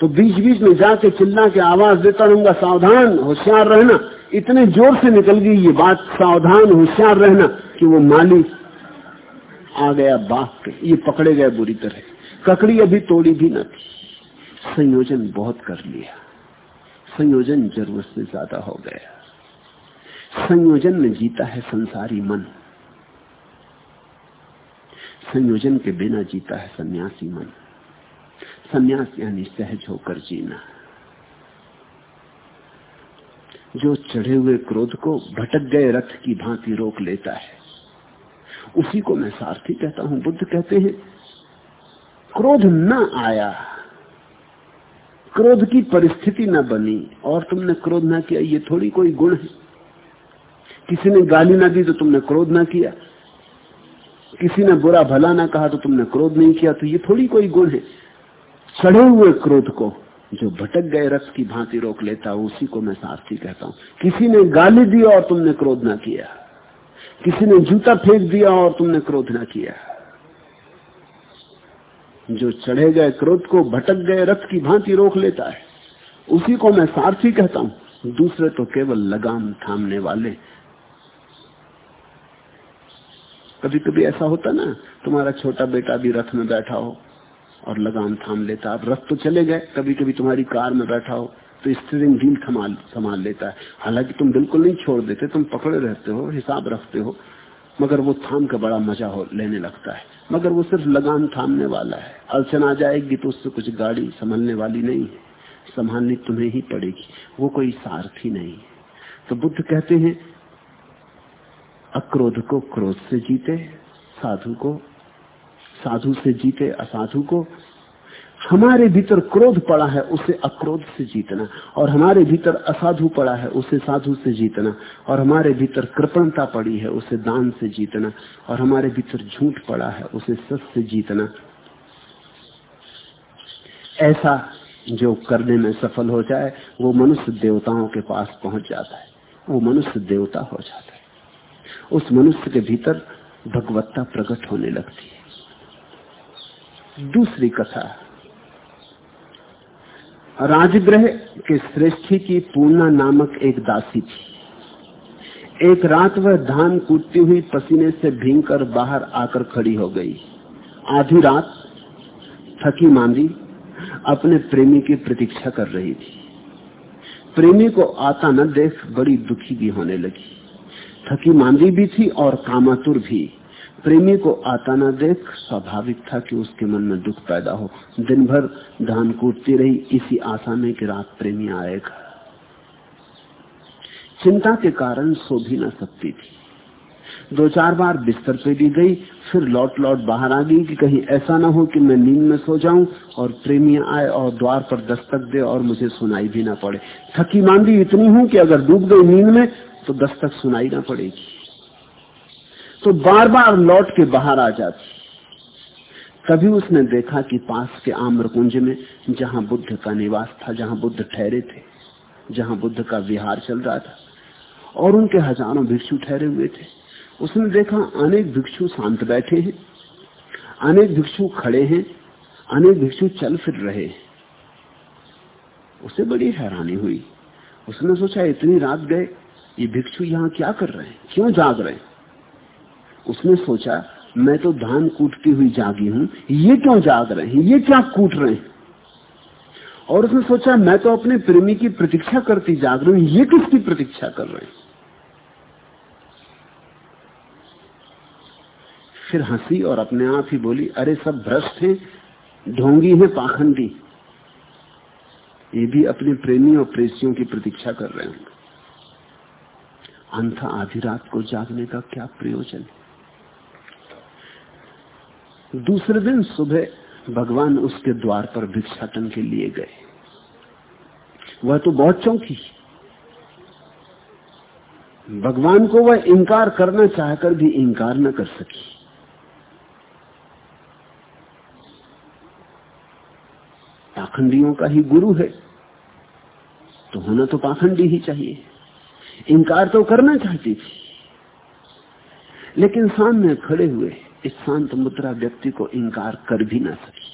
तो बीच बीच में जाके चिल्ला के आवाज़ देता रहूँगा, सावधान, होशियार रहना। इतने ज़ोर से निकल गई ये बात, सावधान, होशियार रहना, कि वो माली आ गया बाघ के। ये पकड़े गए बुरी तरह। ककड़ी अभी तोड़ी भी न थी। संयोजन बहुत कर लिया। संयोजन ज़रूरत से ज़्यादा हो गया। संयोजन में जीता है संसारी मन। संयोजन के बिना जीता है सन्यासी मन। सन्यास यानी सहज होकर जीना। जो चढ़े हुए क्रोध को भटक गए रथ की भांति रोक लेता है, उसी को मैं सारथी कहता हूँ। बुद्ध कहते हैं क्रोध न आया। क्रोध की परिस्थिति न बनी और तुमने क्रोध ना किया, ये थोड़ी कोई गुण है। किसी ने गाली ना दी तो तुमने क्रोध ना किया। किसी ने बुरा भला ना कहा तो तुमने क्रोध नहीं किया तो ये थोड़ी कोई गुण है। चढ़े हुए क्रोध को जो भटक गए रथ की भांति रोक लेता, उसी को मैं सारथी कहता हूँ। किसी ने गाली दी और तुमने क्रोध ना किया। किसी ने जूता फेंक दिया और तुमने क्रोध ना किया। जो चढ़े गए क्रोध को भटक गए रथ की भांति रोक लेता है। उसी को मैं सारथी कहता हूँ। दूसरे तो केवल लगाम थामने वाले। कभी कभी ऐसा होता ना, तुम्हारा छोटा बेटा भी रथ में बैठा हो और लगाम थाम लेता। अब रथ तो चले गए कभी कभी तुम्हारी कार में बैठा हो तो स्टीयरिंग व्हील संभाल लेता है। हालाँकि तुम बिल्कुल नहीं छोड़ देते, तुम पकड़े रहते हो, हिसाब रखते हो। मगर वो थाम का बड़ा मज़ा हो, लेने लगता है। मगर वो सिर्फ़ लगान थामने वाला है। अड़चन आ जाएगी तो उससे कुछ गाड़ी संभलने वाली नहीं है। संभालनी तुम्हें ही पड़ेगी। वो कोई सारथी नहीं है। तो बुद्ध कहते हैं, अक्रोध को क्रोध से जीते, साधु को, साधु से जीते, असाधु को हमारे भीतर क्रोध पड़ा है, उसे अक्रोध से जीतना। और हमारे भीतर असाधु पड़ा है, उसे साधु से जीतना। और हमारे भीतर कृपणता पड़ी है, उसे दान से जीतना। और हमारे भीतर झूठ पड़ा है, उसे सच से जीतना। ऐसा जो करने में सफल हो जाए, वो मनुष्य देवताओं के पास पहुँच जाता है। वो मनुष्य देवता हो जाता है। उस मनुष्य के भीतर भगवत्ता प्रकट होने लगती है। दूसरी कथा राजग्रह के श्रेष्ठी की पूर्णा नामक एक दासी थी। एक रात वह धान कूटती हुई पसीने से भींग बाहर आकर खड़ी हो गई। आधी रात थकी मांदी अपने प्रेमी की प्रतीक्षा कर रही थी। प्रेमी को आता न देख बड़ी दुखी भी होने लगी। थकी मांदी भी थी और कामातुर भी। प्रेमी को आता ना देख, स्वाभाविक था कि उसके मन में दुख पैदा हो। दिन भर धान कूटती रही, इसी आशा में कि रात प्रेमी आएगा। चिंता के कारण सो भी ना सकती थी। दो चार बार बिस्तर पे भी गई, फिर लौट लौट बाहर आ गई कि कहीं ऐसा ना हो कि मैं नींद में सो जाऊँ और प्रेमी आए और द्वार पर दस्तक दे और मुझे सुनाई भी ना पड़े। थकी मांदी इतनी हूँ कि अगर डूब गई नींद में तो दस्तक सुनाई ना पड़ेगी। तो बार बार लौट के बाहर आ जाती। कभी उसने देखा कि पास के आम्रकुंज में, जहाँ बुद्ध का निवास था, जहाँ बुद्ध ठहरे थे, जहाँ बुद्ध का विहार चल रहा था, और उनके हज़ारों भिक्षु ठहरे हुए थे, उसने देखा अनेक भिक्षु शांत बैठे हैं, अनेक भिक्षु खड़े हैं, अनेक भिक्षु चल फिर रहे हैं। उसे बड़ी हैरानी हुई। उसने सोचा, इतनी रात गए, ये भिक्षु यहाँ क्या कर रहे हैं? क्यों जाग रहे हैं? उसने सोचा, मैं तो धान कूटती हुई जागी हूँ, ये क्यों जाग रहे हैं? ये क्या कूट रहे हैं? और उसने सोचा, मैं तो अपने प्रेमी की प्रतीक्षा करती जाग रही हूँ, ये किसकी प्रतीक्षा कर रहे हैं? फिर हँसी और अपने आप ही बोली, अरे सब भ्रष्ट हैं, ढोंगी है पाखंडी। ये भी अपने प्रेमी और प्रेसियों की प्रतीक्षा कर रहे हैं अंथा आधी रात को जागने का क्या प्रयोजन है? दूसरे दिन सुबह भगवान उसके द्वार पर भिक्षाटन के लिए गए। वह तो बहुत चौंकी। भगवान को वह इंकार करना चाहकर भी इंकार न कर सकी। पाखंडियों का ही गुरु है तो होना तो पाखंडी ही चाहिए। इंकार तो करना चाहती थी, लेकिन सामने खड़े हुए शांत मुद्रा व्यक्ति को इंकार कर भी ना सकी।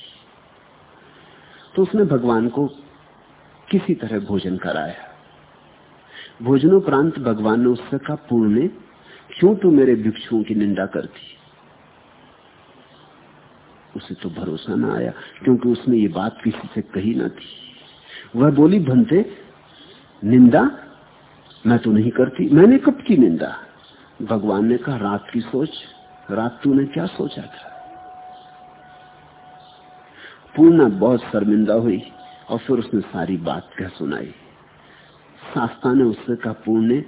तो उसने भगवान को किसी तरह भोजन कराया। भोजनोपरांत भगवान ने उससे कहा पूर्ण क्यों तू मेरे भिक्षुओं की निंदा करती? उसे तो भरोसा ना आया, क्योंकि उसने ये बात किसी से कही ना थी। वह बोली भनते निंदा मैं तो नहीं करती। मैंने कब की निंदा? भगवान ने कहा, रात की सोच। रात तूने क्या सोचा था? पूर्णा बहुत शर्मिंदा हुई और फिर उसने सारी बात कह सुनाई। शास्ता ने उससे कहा, पूर्ण,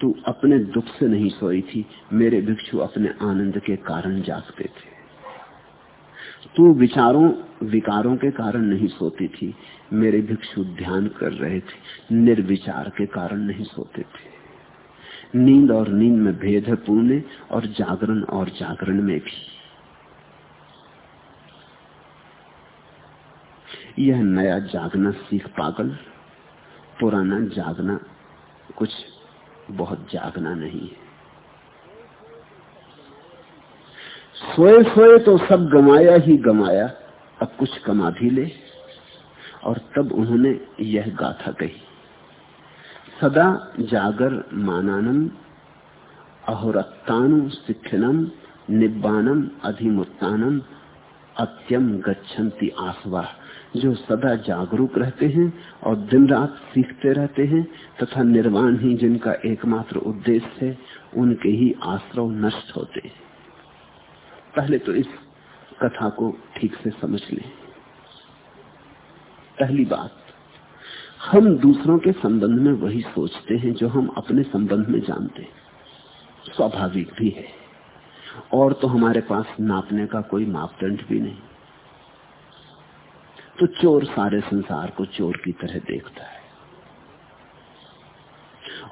तू अपने दुख से नहीं सोई थी, मेरे भिक्षु अपने आनंद के कारण जागते थे। तू विचारों, विकारों के कारण नहीं सोती थी, मेरे भिक्षु ध्यान कर रहे थे, निर्विचार के कारण नहीं सोते थे। नींद और नींद में भेद है पूर्ण और जागरण और जागरण में भी। यह नया जागना सीख पागल, पुराना जागना कुछ बहुत जागना नहीं है। सोए सोए तो सब गमाया ही गमाया, अब कुछ कमा भी ले, और तब उन्होंने यह गाथा कही। सदा जागर मानानम अहोरत्तानु शिक्षणम निब्बानम अधिमुत्तानम, अत्यम गच्छन्ति आसवा। जो सदा जागरूक रहते हैं और दिन रात सीखते रहते हैं तथा निर्वाण ही जिनका एकमात्र उद्देश्य है, उनके ही आश्रव नष्ट होते हैं। पहले तो इस कथा को ठीक से समझ लें। पहली बात हम दूसरों के संबंध में वही सोचते हैं जो हम अपने संबंध में जानते हैं। स्वाभाविक भी है। और तो हमारे पास नापने का कोई मापदंड भी नहीं। तो चोर सारे संसार को चोर की तरह देखता है।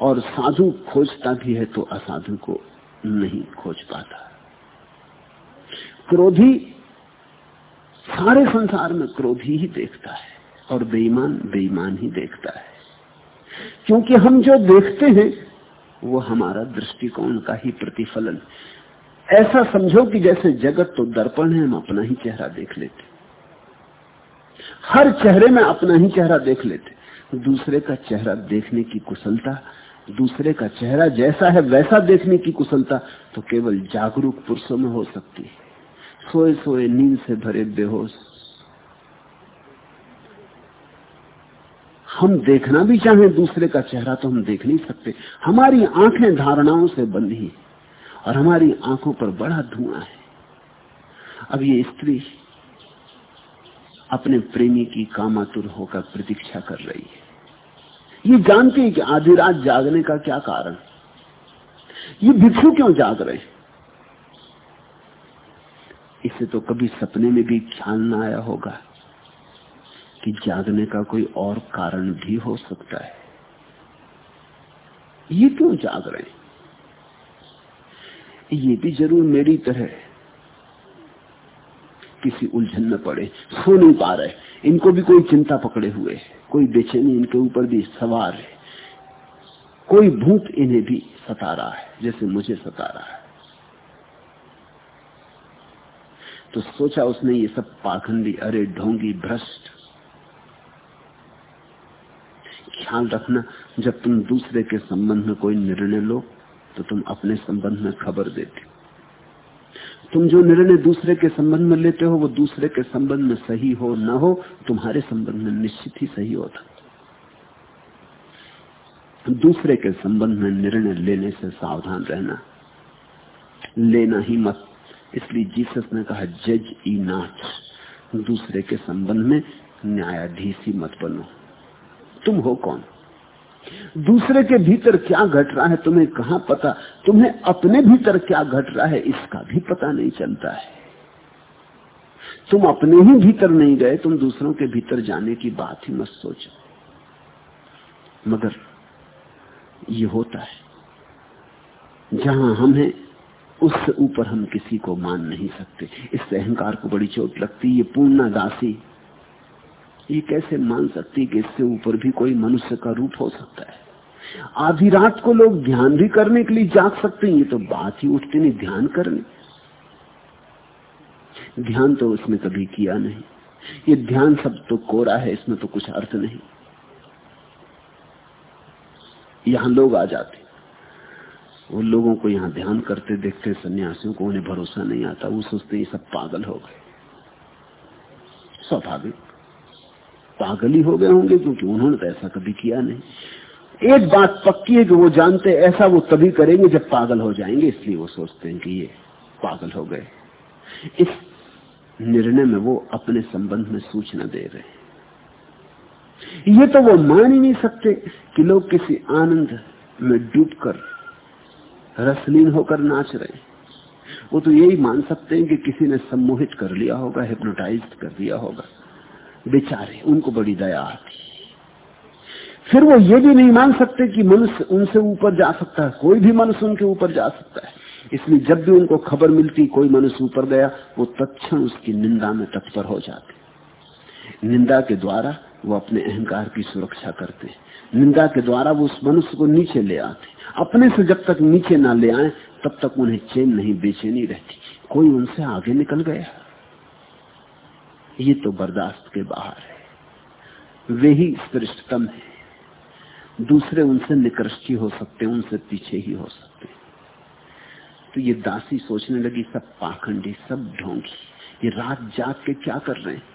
और साधु खोजता भी है तो असाधु को नहीं खोज पाता। क्रोधी सारे संसार में क्रोधी ही देखता है। और बेईमान बेईमान ही देखता है। क्योंकि हम जो देखते हैं, वो हमारा दृष्टिकोण का ही प्रतिफलन ऐसा समझो कि जैसे जगत तो दर्पण है, हम अपना ही चेहरा देख लेते। हर चेहरे में अपना ही चेहरा देख लेते। दूसरे का चेहरा देखने की कुशलता, दूसरे का चेहरा जैसा है, वैसा देखने की कुशलता तो केवल जागरूक पुरुषों में हो सकती है। सोए सोए नींद से भरे बेहोश हम देखना भी चाहें, दूसरे का चेहरा तो हम देख नहीं सकते। हमारी आँखें धारणाओं से बंधी और हमारी आँखों पर बड़ा धुआँ है। अब ये स्त्री अपने प्रेमी की कामातुर होकर प्रतीक्षा कर रही है। ये जानती है कि आधी रात जागने का क्या कारण? ये भिक्षु क्यों जाग रहे इसे तो कभी सपने में भी ख्याल ना आया होगा। कि जागने का कोई और कारण भी हो सकता है। ये क्यों जाग रहे हैं? ये भी ज़रूर मेरी तरह किसी उलझन में पड़े, सो नहीं पा रहे। इनको भी कोई चिंता पकड़े हुए कोई बेचैनी इनके ऊपर भी सवार है। कोई भूत इन्हें भी सता रहा है, जैसे मुझे सता रहा है। तो सोचा उसने ये सब पाखंडी, अरे ढोंगी, भ्रष्ट ख्याल रखना, जब तुम दूसरे के संबंध में कोई निर्णय लो तो तुम अपने संबंध में खबर देते तुम जो निर्णय दूसरे के संबंध में लेते हो, वो दूसरे के संबंध में सही हो, न हो, तुम्हारे संबंध में निश्चित ही सही होता दूसरे के संबंध में निर्णय लेने से सावधान रहना। लेना ही मत। इसलिए जीसस ने कहा, जज ई नाच दूसरे के संबंध में न्यायाधीश ही मत बनो। तुम हो कौन? दूसरे के भीतर क्या घट रहा है तुम्हें कहा पता? तुम्हें अपने भीतर क्या घट रहा है इसका भी पता नहीं चलता है। तुम अपने ही भीतर नहीं गए, तुम दूसरों के भीतर जाने की बात ही मत सोचो। मगर ये होता है, जहाँ हम हैं, उससे ऊपर हम किसी को मान नहीं सकते। इस अहंकार को बड़ी चोट लगती ये पूर्णा दासी ये कैसे मान सकती कि इससे ऊपर भी कोई मनुष्य का रूप हो सकता है? आधी रात को लोग ध्यान भी करने के लिए जाग सकते हैं, ये तो बात ही उठती नहीं, ध्यान करने। ध्यान तो उसने कभी किया नहीं। ये ध्यान सब तो कोरा है, इसमें तो कुछ अर्थ नहीं। यहाँ लोग आ जाते वो लोगों को यहाँ ध्यान करते देखते सन्यासियों को उन्हें भरोसा नहीं आता। वो सोचते ये सब पागल हो गए। स्वाभाविक। पागल ही हो गए होंगे, क्योंकि उन्होंने तो ऐसा कभी किया नहीं। एक बात पक्की है कि वो जानते ऐसा वो तभी करेंगे जब पागल हो जाएँगे, इसलिए वो सोचते हैं कि ये पागल हो गए। इस निर्णय में वो अपने संबंध में सूचना दे रहे हैं। ये तो वो मान ही नहीं सकते कि लोग किसी आनंद में डूबकर रसलीन होकर नाच रहे वो तो यही मान सकते हैं कि किसी ने सम्मोहित कर लिया होगा हिप्नोटाइज कर दिया होगा। बेचारे, उनको बड़ी दया आती फिर वो ये भी नहीं मान सकते कि मनुष्य उनसे ऊपर जा सकता है, कोई भी मनुष्य उनके ऊपर जा सकता है। इसलिए जब भी उनको खबर मिलती, कोई मनुष्य ऊपर गया, वो तत्ण उसकी निंदा में तत्पर हो जाते निंदा के द्वारा वो अपने अहंकार की सुरक्षा करते निंदा के द्वारा वो उस मनुष्य को नीचे ले आते अपने से जब तक नीचे ना ले आए, तब तक उन्हें चैन नहीं, बेचैनी रहती। कोई उनसे आगे निकल गया। ये तो बर्दाश्त के बाहर है। वे ही श्रेष्ठतम है। दूसरे उनसे निकृष्टी हो सकते, उनसे पीछे ही हो सकते। तो ये दासी सोचने लगी, सब पाखंडी, सब ढोंगी, ये रात जाग के क्या कर रहे हैं?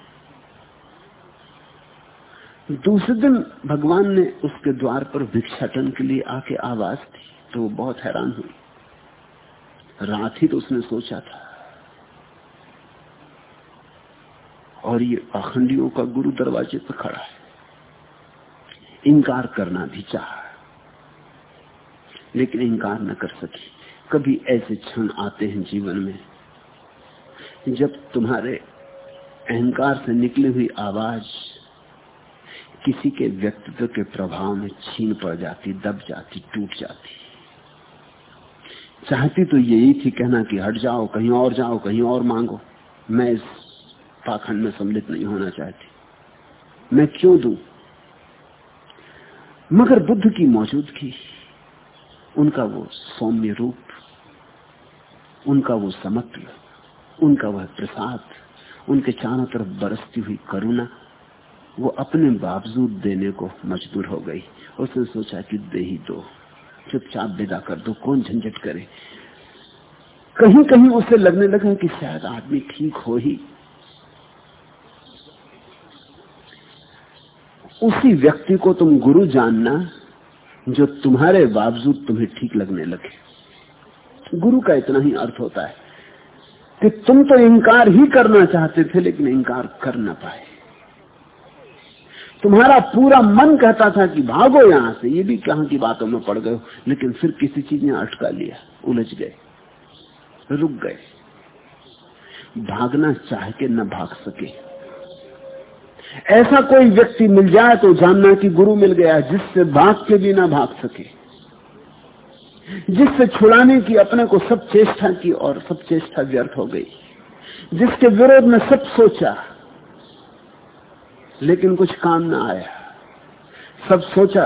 दूसरे दिन भगवान ने उसके द्वार पर भिक्षाटन के लिए आके आवाज़ दी तो वो बहुत हैरान हुई। रात ही तो उसने सोचा था और ये पाखंडियों का गुरु दरवाजे पर खड़ा है। इनकार करना भी चाह लेकिन इनकार न कर सकी। कभी ऐसे क्षण आते हैं जीवन में, जब तुम्हारे अहंकार से निकली हुई आवाज़ किसी के व्यक्तित्व के प्रभाव में छीन पड़ जाती, दब जाती, टूट जाती। चाहती तो यही थी कहना कि हट जाओ, कहीं और जाओ, कहीं और मांगो। मैं इस पाखंड में सम्मिलित नहीं होना चाहती। मैं क्यों दू? मगर बुद्ध की मौजूदगी, उनका वो सौम्य रूप, उनका वो समत्व, उनका वह प्रसाद, उनके चारों तरफ़ बरसती हुई करुणा, वो अपने बावजूद देने को मजबूर हो गई। उसने सोचा कि दे ही दो। चुपचाप विदा कर दो। कौन झंझट करे? कहीं कहीं उसे लगने लगा कि शायद आदमी ठीक हो ही उसी व्यक्ति को तुम गुरु जानना जो तुम्हारे बावजूद तुम्हें ठीक लगने लगे। गुरु का इतना ही अर्थ होता है कि तुम तो इंकार ही करना चाहते थे, लेकिन इंकार कर ना पाए। तुम्हारा पूरा मन कहता था कि भागो यहाँ से, ये भी कहाँ की बातों में पड़ गए लेकिन फिर किसी चीज़ ने अटका लिया, उलझ गए, रुक गए। भागना चाह के न भाग सके। ऐसा कोई व्यक्ति मिल जाए तो जानना कि गुरु मिल गया जिससे भाग के भी ना भाग सके, जिससे छुड़ाने की अपने को सब चेष्टा की और सब चेष्टा व्यर्थ हो गई, जिसके विरोध में सब सोचा, लेकिन कुछ काम ना आया। सब सोचा,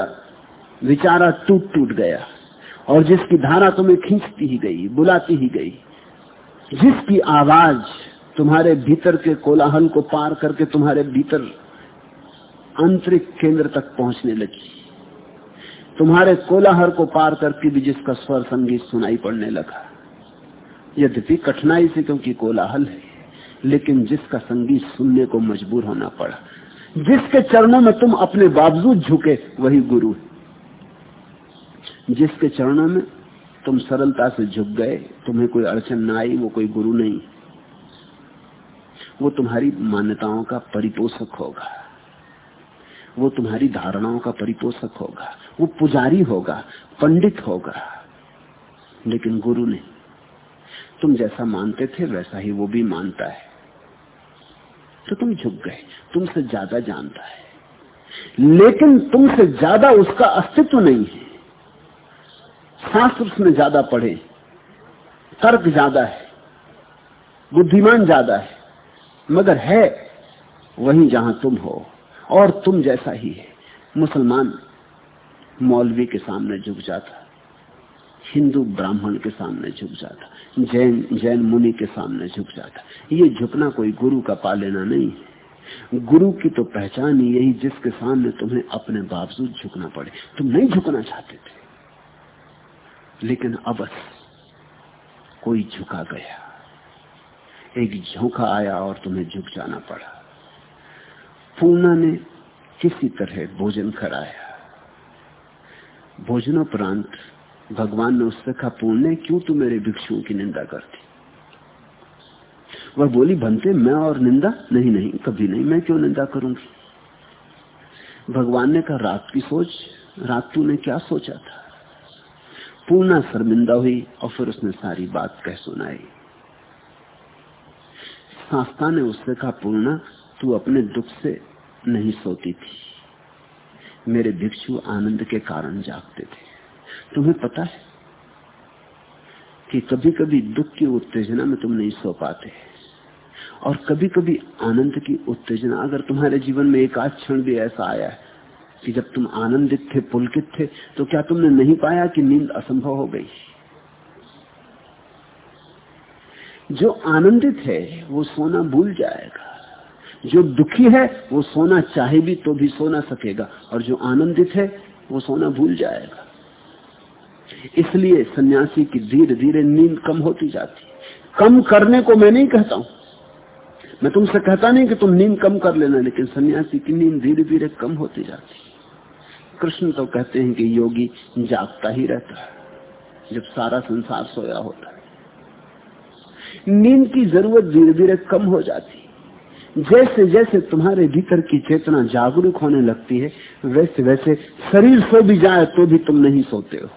विचारा टूट टूट गया और जिसकी धारा तुम्हें खींचती ही गई, बुलाती ही गई, जिसकी आवाज़ तुम्हारे भीतर के कोलाहल को पार करके तुम्हारे भीतर आंतरिक केंद्र तक पहुँचने लगी। तुम्हारे कोलाहल को पार करके भी जिसका स्वर संगीत सुनाई पड़ने लगा। यद्यपि कठिनाई से क्योंकि कोलाहल है, लेकिन जिसका संगीत सुनने को मजबूर होना पड़ा, जिसके चरणों में तुम अपने बावजूद झुके, वही गुरु है। जिसके चरणों में तुम सरलता से झुक गए, तुम्हें कोई अड़चन ना आई, वो कोई गुरु नहीं। वो तुम्हारी मान्यताओं का परिपोषक होगा। वो तुम्हारी धारणाओं का परिपोषक होगा। वो पुजारी होगा, पंडित होगा। लेकिन गुरु नहीं। तुम जैसा मानते थे, वैसा ही वो भी मानता है। तो तुम झुक गए। तुमसे ज़्यादा जानता है। लेकिन तुमसे ज़्यादा उसका अस्तित्व नहीं है। शास्त्र उसमें ज़्यादा पढ़े। तर्क ज़्यादा है। बुद्धिमान ज़्यादा है। मगर है वहीं जहाँ तुम हो, और तुम जैसा ही है। मुसलमान मौलवी के सामने झुक जाता, हिंदू ब्राह्मण के सामने झुक जाता, जैन जैन मुनि के सामने झुक जाता। ये झुकना कोई गुरु का पा लेना नहीं। है गुरु की तो पहचान ही यही, जिसके सामने तुम्हें अपने बावजूद झुकना पड़े। तुम नहीं झुकना चाहते थे, लेकिन अब कोई झुका गया। एक झोंका आया और तुम्हें झुक जाना पड़ा। पूर्णा ने किसी तरह भोजन कराया। भोजनोपरांत भगवान ने उससे कहा, पूर्ण, क्यों तू मेरे भिक्षुओं की निंदा करती? वह बोली, बनते, मैं और निंदा? नहीं नहीं, कभी नहीं, मैं क्यों निंदा करूँगी? भगवान ने कहा, रात की सोच, रात तूने क्या सोचा था? पूर्णा शर्मिंदा हुई और फिर उसने सारी बात कह सुनाई। शास्त्रा ने उससे कहा, पूर्णा, तू अपने दुख से नहीं सोती थी। मेरे भिक्षु आनंद के कारण जागते थे। तुम्हें पता है कि कभी कभी दुख की उत्तेजना में तुम नहीं सो पाते और कभी कभी आनंद की उत्तेजना, अगर तुम्हारे जीवन में एक आध क्षण भी ऐसा आया है कि जब तुम आनंदित थे, पुलकित थे तो क्या तुमने नहीं पाया कि नींद असंभव हो गई? जो आनंदित है, वो सोना भूल जाएगा। जो दुखी है, वो सोना चाहे भी तो भी सो ना सकेगा। और जो आनंदित है, वो सोना भूल जाएगा। इसलिए सन्यासी की धीरे धीरे नींद कम होती जाती कम करने को मैं नहीं कहता हूँ। मैं तुमसे कहता नहीं कि तुम नींद कम कर लेना, लेकिन सन्यासी की नींद धीरे धीरे कम होती जाती कृष्ण तो कहते हैं कि योगी जागता ही रहता है, जब सारा संसार सोया होता है। नींद की ज़रूरत धीरे धीरे कम हो जाती जैसे जैसे तुम्हारे भीतर की चेतना जागरूक होने लगती है, वैसे वैसे शरीर सो भी जाए तो भी तुम नहीं सोते हो।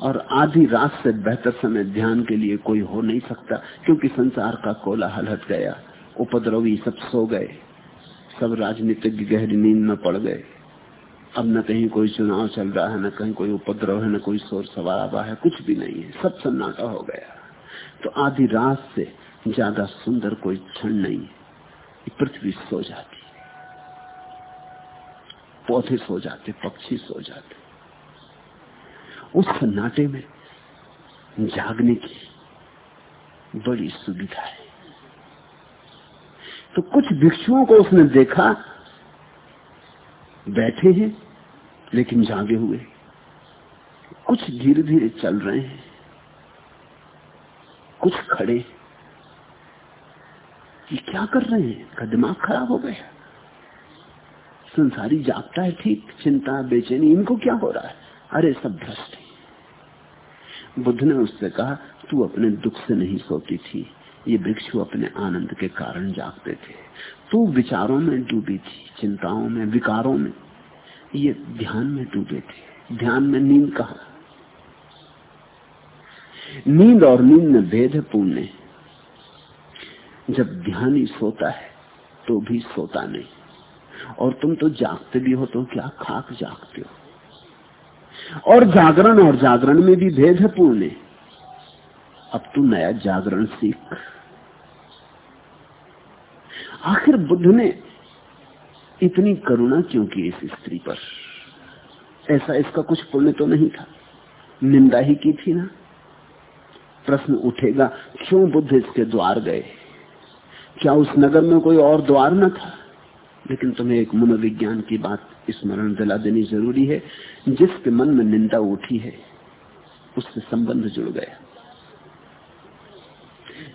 और आधी रात से बेहतर समय ध्यान के लिए कोई हो नहीं सकता, क्योंकि संसार का कोला हट गया। उपद्रवी सब सो गए। सब राजनीतिक गहरी नींद में पड़ गए। अब न कहीं कोई चुनाव चल रहा है, न कहीं कोई उपद्रव है, न कोई शोर सवारा है, कुछ भी नहीं है। सब सन्नाटा हो गया। तो आधी रात से ज़्यादा सुंदर कोई क्षण नहीं है। पृथ्वी सो जाती पौधे सो जाते, पक्षी सो जाते। उस सन्नाटे में जागने की बड़ी सुविधा है। तो कुछ भिक्षुओं को उसने देखा, बैठे हैं, लेकिन जागे हुए। कुछ धीरे धीरे चल रहे हैं। कुछ खड़े ये क्या कर रहे हैं? का दिमाग खराब हो गया। संसारी जागता है, ठीक, चिंता, बेचैनी, इनको क्या हो रहा है? अरे, सब भ्रष्ट है। बुद्ध ने उससे कहा, तू अपने दुख से नहीं सोती थी। ये भिक्षु अपने आनंद के कारण जागते थे। तू विचारों में डूबी थी, चिंताओं में, विकारों में। ये ध्यान में डूबे थे। ध्यान में नींद कहा? नींद और नींद में भेद है। पुण्य जब ध्यानी सोता है तो भी सोता नहीं। और तुम तो जागते भी हो तो क्या खाक जागते हो? और जागरण और जागरण में भी भेद है। पुण्य अब तू नया जागरण सीख। आखिर बुद्ध ने इतनी करुणा क्यों की इस स्त्री पर? ऐसा इसका कुछ पुण्य तो नहीं था। निंदा ही की थी ना? प्रश्न उठेगा, क्यों बुद्ध इसके द्वार गए? क्या उस नगर में कोई और द्वार न था? लेकिन तुम्हें एक मनोविज्ञान की बात स्मरण दिला देनी ज़रूरी है। जिसके मन में निंदा उठी है, उससे संबंध जुड़ गया।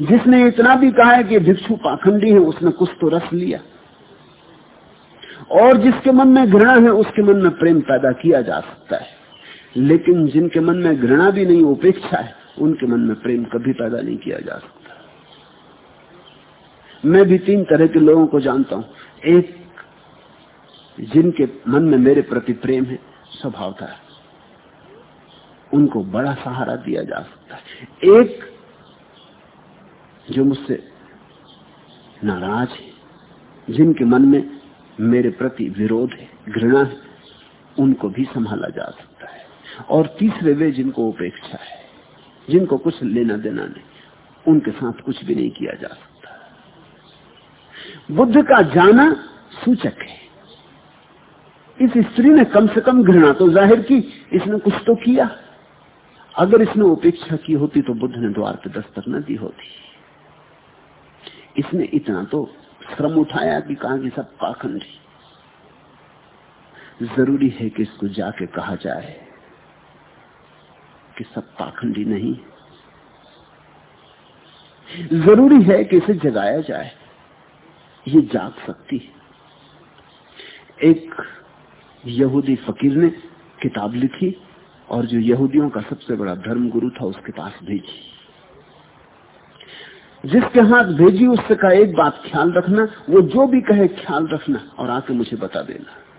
जिसने इतना भी कहा है कि भिक्षु पाखंडी है, उसने कुछ तो रस लिया। और जिसके मन में घृणा है, उसके मन में प्रेम पैदा किया जा सकता है। लेकिन जिनके मन में घृणा भी नहीं, उपेक्षा है उनके मन में प्रेम कभी पैदा नहीं किया जा सकता। मैं भी तीन तरह के लोगों को जानता हूँ। एक, जिनके मन में मेरे प्रति प्रेम है, स्वभाव था। उनको बड़ा सहारा दिया जा सकता है। एक, जो मुझसे नाराज़ है, जिनके मन में मेरे प्रति विरोध है, घृणा है, उनको भी संभाला जा सकता है। और तीसरे वे जिनको उपेक्षा है। जिनको कुछ लेना देना नहीं, उनके साथ कुछ भी नहीं किया जा सकता। बुद्ध का जाना सूचक है। इस स्त्री ने कम से कम घृणा तो ज़ाहिर की, इसने कुछ तो किया। अगर इसने उपेक्षा की होती तो बुद्ध ने द्वार पर दस्तक न दी होती। इसने इतना तो श्रम उठाया कि कहा कि सब पाखंडी। ज़रूरी है कि इसको जाके कहा जाए। कि सब पाखंडी नहीं ज़रूरी है कि इसे जगाया जाए। ये जाग सकती है। एक यहूदी फकीर ने किताब लिखी और जो यहूदियों का सबसे बड़ा धर्म गुरु था उसके पास भेजी। जिसके हाथ भेजी, उससे कहा, एक बात ख्याल रखना, वो जो भी कहे ख्याल रखना और आके मुझे बता देना।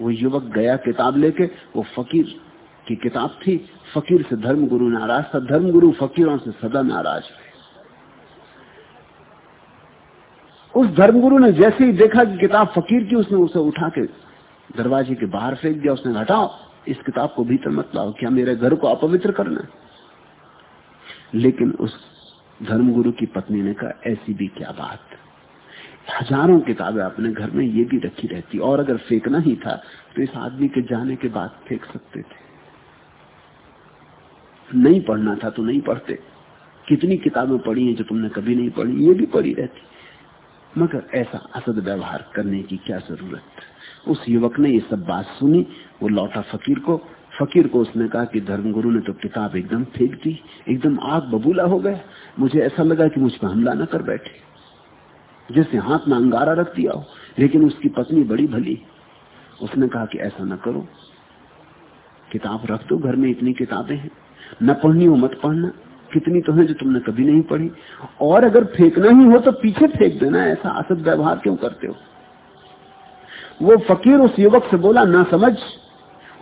वो युवक गया किताब लेके, वो फकीर की किताब थी। फकीर से धर्म गुरु नाराज़ था। धर्म गुरु फकीरों से सदा नाराज़ हुए उस धर्मगुरु ने जैसे ही देखा कि किताब फकीर की, उसने उसे उठा के दरवाजे के बाहर फेंक दिया। उसने हटाओ, इस किताब को भीतर मत लाओ। क्या मेरे घर को अपवित्र करना लेकिन उस धर्मगुरु की पत्नी ने कहा, ऐसी भी क्या बात हज़ारों किताबें अपने घर में ये भी रखी रहती। और अगर फेंकना ही था तो इस आदमी के जाने के बाद फेंक सकते थे। नहीं पढ़ना था तो नहीं पढ़ते। कितनी किताबें पढ़ी हैं जो तुमने कभी नहीं पढ़ी? ये भी पढ़ी रहती। मगर ऐसा असद व्यवहार करने की क्या ज़रूरत? उस युवक ने ये सब बात सुनी, वो लौटा फकीर को। फकीर को उसने कहा कि धर्मगुरु ने तो किताब एकदम फेंक दी, एकदम आग बबूला हो गया। मुझे ऐसा लगा कि मुझ पर हमला न कर बैठे। जैसे हाथ में अंगारा रख दिया हो, लेकिन उसकी पत्नी बड़ी भली। उसने कहा कि ऐसा ना करो। किताब रख दो, घर में इतनी किताबें हैं। न पढ़नी हो मत पढ़ना। कितनी तो है जो तुमने कभी नहीं पढ़ी। और अगर फेंकना ही हो तो पीछे फेंक देना, ऐसा असद व्यवहार क्यों करते हो? वो फकीर उस युवक से बोला, ना समझ।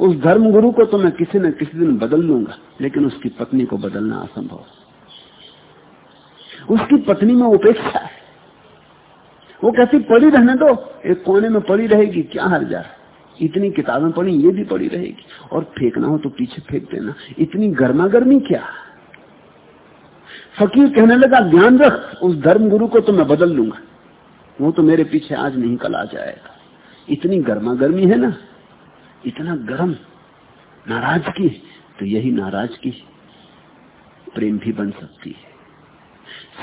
उस धर्म गुरु को तो मैं किसी न किसी दिन बदल लूँगा लेकिन उसकी पत्नी को बदलना असंभव उसकी पत्नी में उपेक्षा है। वो कहती पड़ी रहने दो। एक कोने में पड़ी रहेगी, क्या हर जा इतनी किताबें पढ़ी, ये भी पड़ी रहेगी। और फेंकना हो तो पीछे फेंक देना। इतनी गर्मा गर्मी क्या? फकीर कहने लगा, ध्यान रख, उस धर्म गुरु को तो मैं बदल लूँगा। वो तो मेरे पीछे आज नहीं कल आ जाएगा। इतनी गर्मा गर्मी है ना? इतना गर्म। नाराज़गी तो यही नाराज़गी प्रेम भी बन सकती है।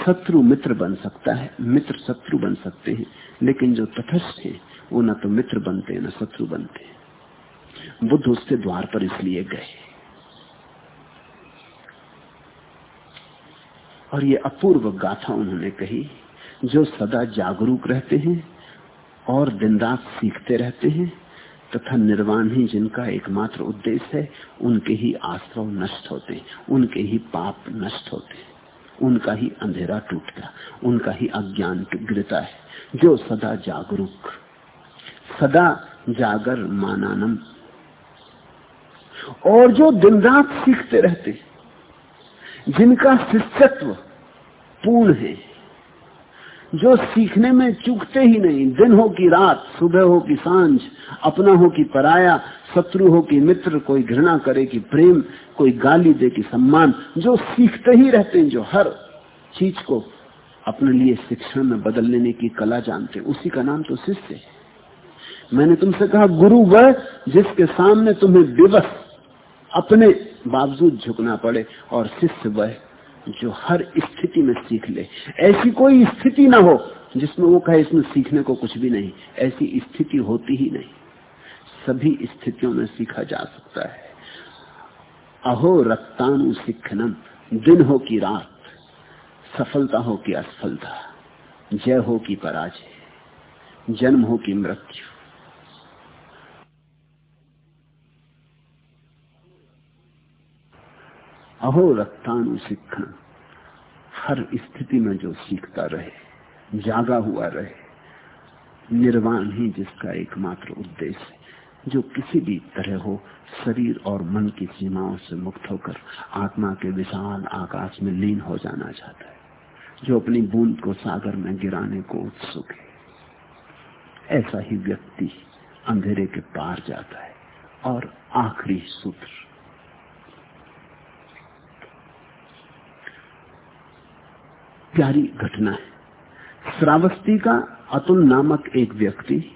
शत्रु मित्र बन सकता है, मित्र शत्रु बन सकते हैं, लेकिन जो तथस्थ है, वो न तो मित्र बनते हैं न शत्रु बनते। हैं बुद्ध उसके द्वार पर इसलिए गए। और ये अपूर्व गाथा उन्होंने कही, जो सदा जागरूक रहते हैं और दिन रात सीखते रहते हैं, तथा निर्वाण ही जिनका एकमात्र उद्देश्य है, उनके ही आश्रव नष्ट होते उनके ही पाप नष्ट होते हैं। उनका ही अंधेरा टूटता उनका ही अज्ञान गिरता है, जो सदा जागरूक, सदा जागर मानानम। और जो दिन रात सीखते रहते जिनका शिष्यत्व पूर्ण है जो सीखने में चूकते ही नहीं। दिन हो कि रात, सुबह हो कि साँझ, अपना हो कि पराया, शत्रु हो कि मित्र, कोई घृणा करे कि प्रेम, कोई गाली दे कि सम्मान, जो सीखते ही रहते हैं, जो हर चीज़ को अपने लिए शिक्षण में बदल लेने की कला जानते उसी का नाम तो शिष्य है। मैंने तुमसे कहा, गुरु वह जिसके सामने तुम्हें दिवस अपने बावजूद झुकना पड़े और शिष्य वह जो हर स्थिति में सीख ले। ऐसी कोई स्थिति ना हो जिसमें वो कहे इसमें सीखने को कुछ भी नहीं। ऐसी स्थिति होती ही नहीं। सभी स्थितियों में सीखा जा सकता है। अहो रक्तानु सिखनम दिन हो कि रात, सफलता हो कि असफलता, जय हो कि पराजय, जन्म हो कि मृत्यु। अहो रक्तानु सिखन हर स्थिति में जो सीखता रहे, जागा हुआ रहे, निर्वाण ही जिसका एकमात्र उद्देश्य जो किसी भी तरह हो, शरीर और मन की सीमाओं से मुक्त होकर आत्मा के विशाल आकाश में लीन हो जाना चाहता है। जो अपनी बूंद को सागर में गिराने को उत्सुक है। ऐसा ही व्यक्ति अंधेरे के पार जाता है और आखिरी सूत्र प्यारी घटना है। श्रावस्ती का अतुल नामक एक व्यक्ति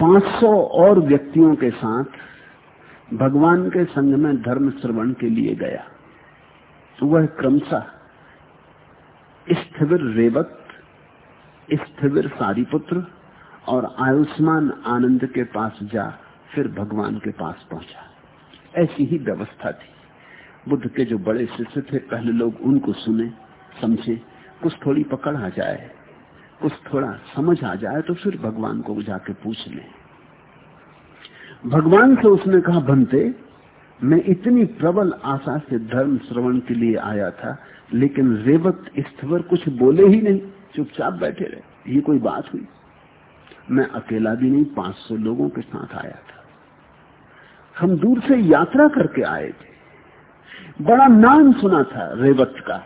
500 और व्यक्तियों के साथ भगवान के संग में धर्म श्रवण के लिए गया। वह क्रमशः स्थिविर रेवत स्थिविर सारीपुत्र और आयुष्मान आनंद के पास जा, फिर भगवान के पास पहुँचा। ऐसी ही व्यवस्था थी। बुद्ध के जो बड़े शिष्य थे, पहले लोग उनको सुने, समझे, कुछ थोड़ी पकड़ आ जाए, कुछ थोड़ा समझ आ जाए तो फिर भगवान को जाके पूछ ले। भगवान से उसने कहा बनते मैं इतनी प्रबल आशा से धर्म श्रवण के लिए आया था, लेकिन रेवत स्थवर कुछ बोले ही नहीं, चुपचाप बैठे रहे, ये कोई बात हुई? मैं अकेला भी नहीं 500 लोगों के साथ आया था। हम दूर से यात्रा करके आए थे। बड़ा नाम सुना था रेवत का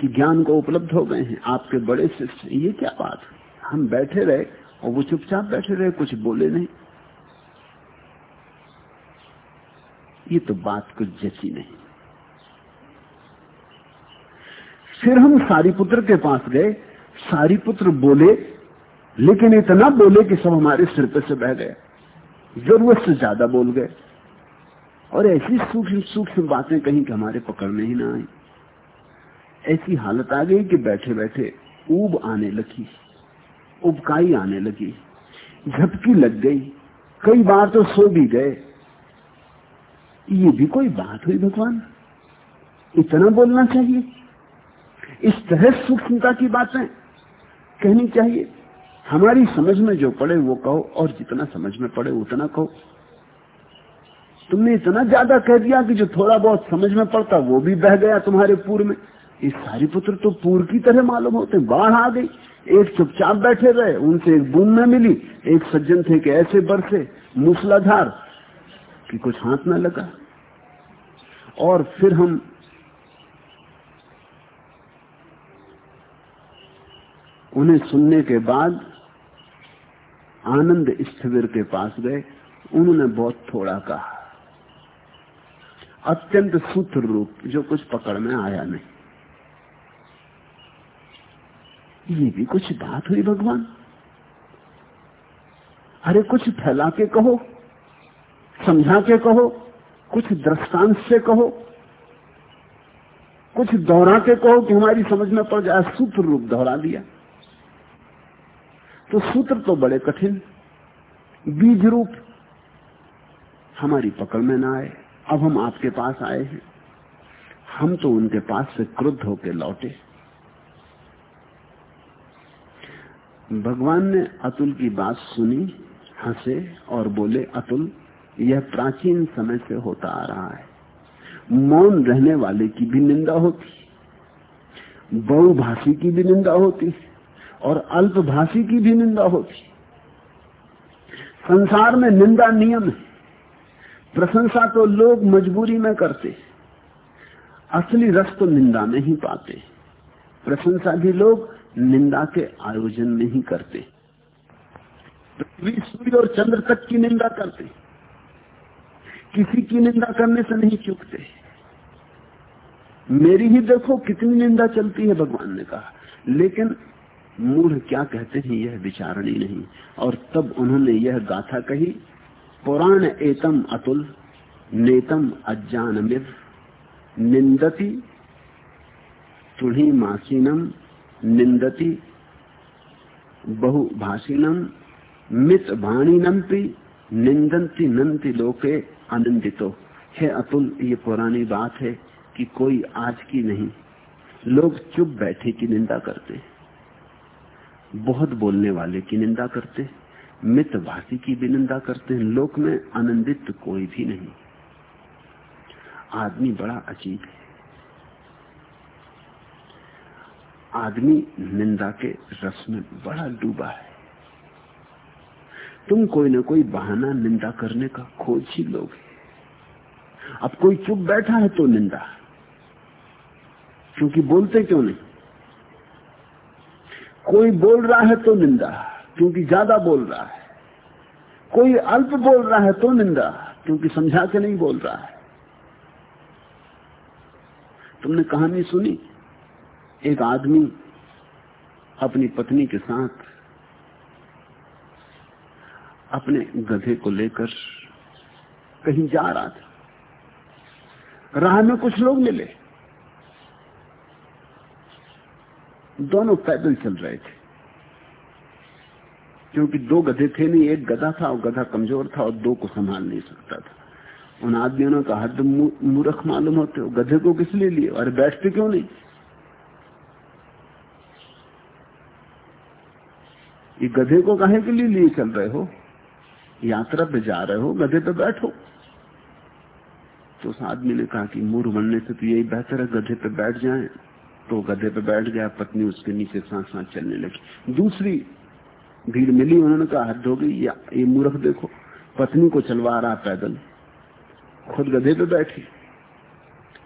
कि ज्ञान को उपलब्ध हो गए हैं। आपके बड़े शिष्य, ये क्या बात? हम बैठे रहे और वो चुपचाप बैठे रहे, कुछ बोले नहीं। ये तो बात कुछ जची नहीं। फिर हम सारीपुत्र के पास गए। सारीपुत्र बोले, लेकिन इतना बोले कि सब हमारे सिर पे से बह गए। ज़रूरत से ज़्यादा बोल गए। और ऐसी सूक्ष्म सूक्ष्म बातें कहीं हमारे पकड़ने ही ना आई। ऐसी हालत आ गई कि बैठे बैठे ऊब आने लगी, उबकाई आने लगी, झपकी लग गई, कई बार तो सो भी गए। ये भी कोई बात हुई भगवान? इतना बोलना चाहिए? इस तरह सूक्ष्मता की बातें कहनी चाहिए? हमारी समझ में जो पड़े वो कहो, और जितना समझ में पड़े उतना कहो। तुमने इतना ज़्यादा कह दिया कि जो थोड़ा बहुत समझ में पड़ता वो भी बह गया तुम्हारे पूर में। ये सारी पुत्र तो पूर की तरह मालूम होते बाढ़ आ गई। एक चुपचाप बैठे रहे। उनसे एक बूंद न मिली। एक सज्जन थे कि ऐसे बरसे। मूसलाधार कि कुछ हाथ न लगा। और फिर हम उन्हें सुनने के बाद आनंद स्थविर के पास गए। उन्होंने बहुत थोड़ा कहा। अत्यंत सूत्र रूप, जो कुछ पकड़ में आया नहीं। ये भी कुछ बात हुई भगवान? अरे कुछ फैला के कहो, समझा के कहो, कुछ दृष्टांत से कहो, कुछ दोहरा के कहो कि हमारी समझ में पड़ जाए, सूत्र रूप दोहरा दिया। तो सूत्र तो बड़े कठिन, बीज रूप हमारी पकड़ में ना आए। अब हम आपके पास आए हैं। हम तो उनके पास से क्रुद्ध होकर लौटे। भगवान ने अतुल की बात सुनी, हंसे और बोले, अतुल, यह प्राचीन समय से होता आ रहा है। मौन रहने वाले की भी निंदा होती, बहुभाषी की भी निंदा होती और अल्पभाषी की भी निंदा होती। संसार में निंदा नियम है। प्रशंसा तो लोग मजबूरी में करते, असली रस तो निंदा में ही पाते। प्रशंसा भी लोग निंदा के आयोजन में ही करते। पृथ्वी, सूर्य और चंद्र तक की निंदा करते, किसी की निंदा करने से नहीं चुकते। मेरी ही देखो कितनी निंदा चलती है, भगवान ने कहा। लेकिन मूढ़ क्या कहते हैं, यह विचारणी नहीं। और तब उन्होंने यह गाथा कही पुराण एतम अतुल, नेतम अज्ञानमिव, निंदति तुढ़ी मासीनम, निंदति बहुभाषिनम मित भाणीनम पी निंदंती नंति लोके आनंदितो है अतुल, ये पुरानी बात है कि कोई आज की नहीं, लोग चुप बैठे की निंदा करते बहुत बोलने वाले की निंदा करते हैं। मित भाषी की भी निंदा करते हैं। लोक में आनंदित कोई भी नहीं। आदमी बड़ा अजीब है। आदमी निंदा के रस में बड़ा डूबा है। तुम कोई ना कोई बहाना निंदा करने का खोज ही लोगे अब कोई चुप बैठा है तो निंदा। क्योंकि बोलते क्यों नहीं? कोई बोल रहा है तो निंदा। क्योंकि ज़्यादा बोल रहा है। कोई अल्प बोल रहा है तो निंदा, क्योंकि समझा के नहीं बोल रहा है। तुमने कहानी सुनी? एक आदमी अपनी पत्नी के साथ अपने गधे को लेकर कहीं जा रहा था। राह में कुछ लोग मिले। दोनों पैदल चल रहे थे। क्योंकि दो गधे थे नहीं, एक गधा था और गधा कमज़ोर था और दो को संभाल नहीं सकता था। उन आदमियों ने कहा, हद मूर्ख मालूम होते हो, गधे को किस लिए लिए अरे बैठते क्यों नहीं? ये गधे को कहे के लिए लिए चल रहे हो? यात्रा पे जा रहे हो, गधे पे बैठो। तो उस आदमी ने कहा कि मूर्ख बनने से तो यही बेहतर है, गधे पे बैठ जाए। तो गधे पे बैठ गया, पत्नी उसके नीचे सांस सांस चलने लगी। दूसरी भीड़ मिली, उन्होंने कहा, हद हो गई, या मूर्ख देखो, पत्नी को चलवा रहा पैदल। खुद गधे पे बैठी।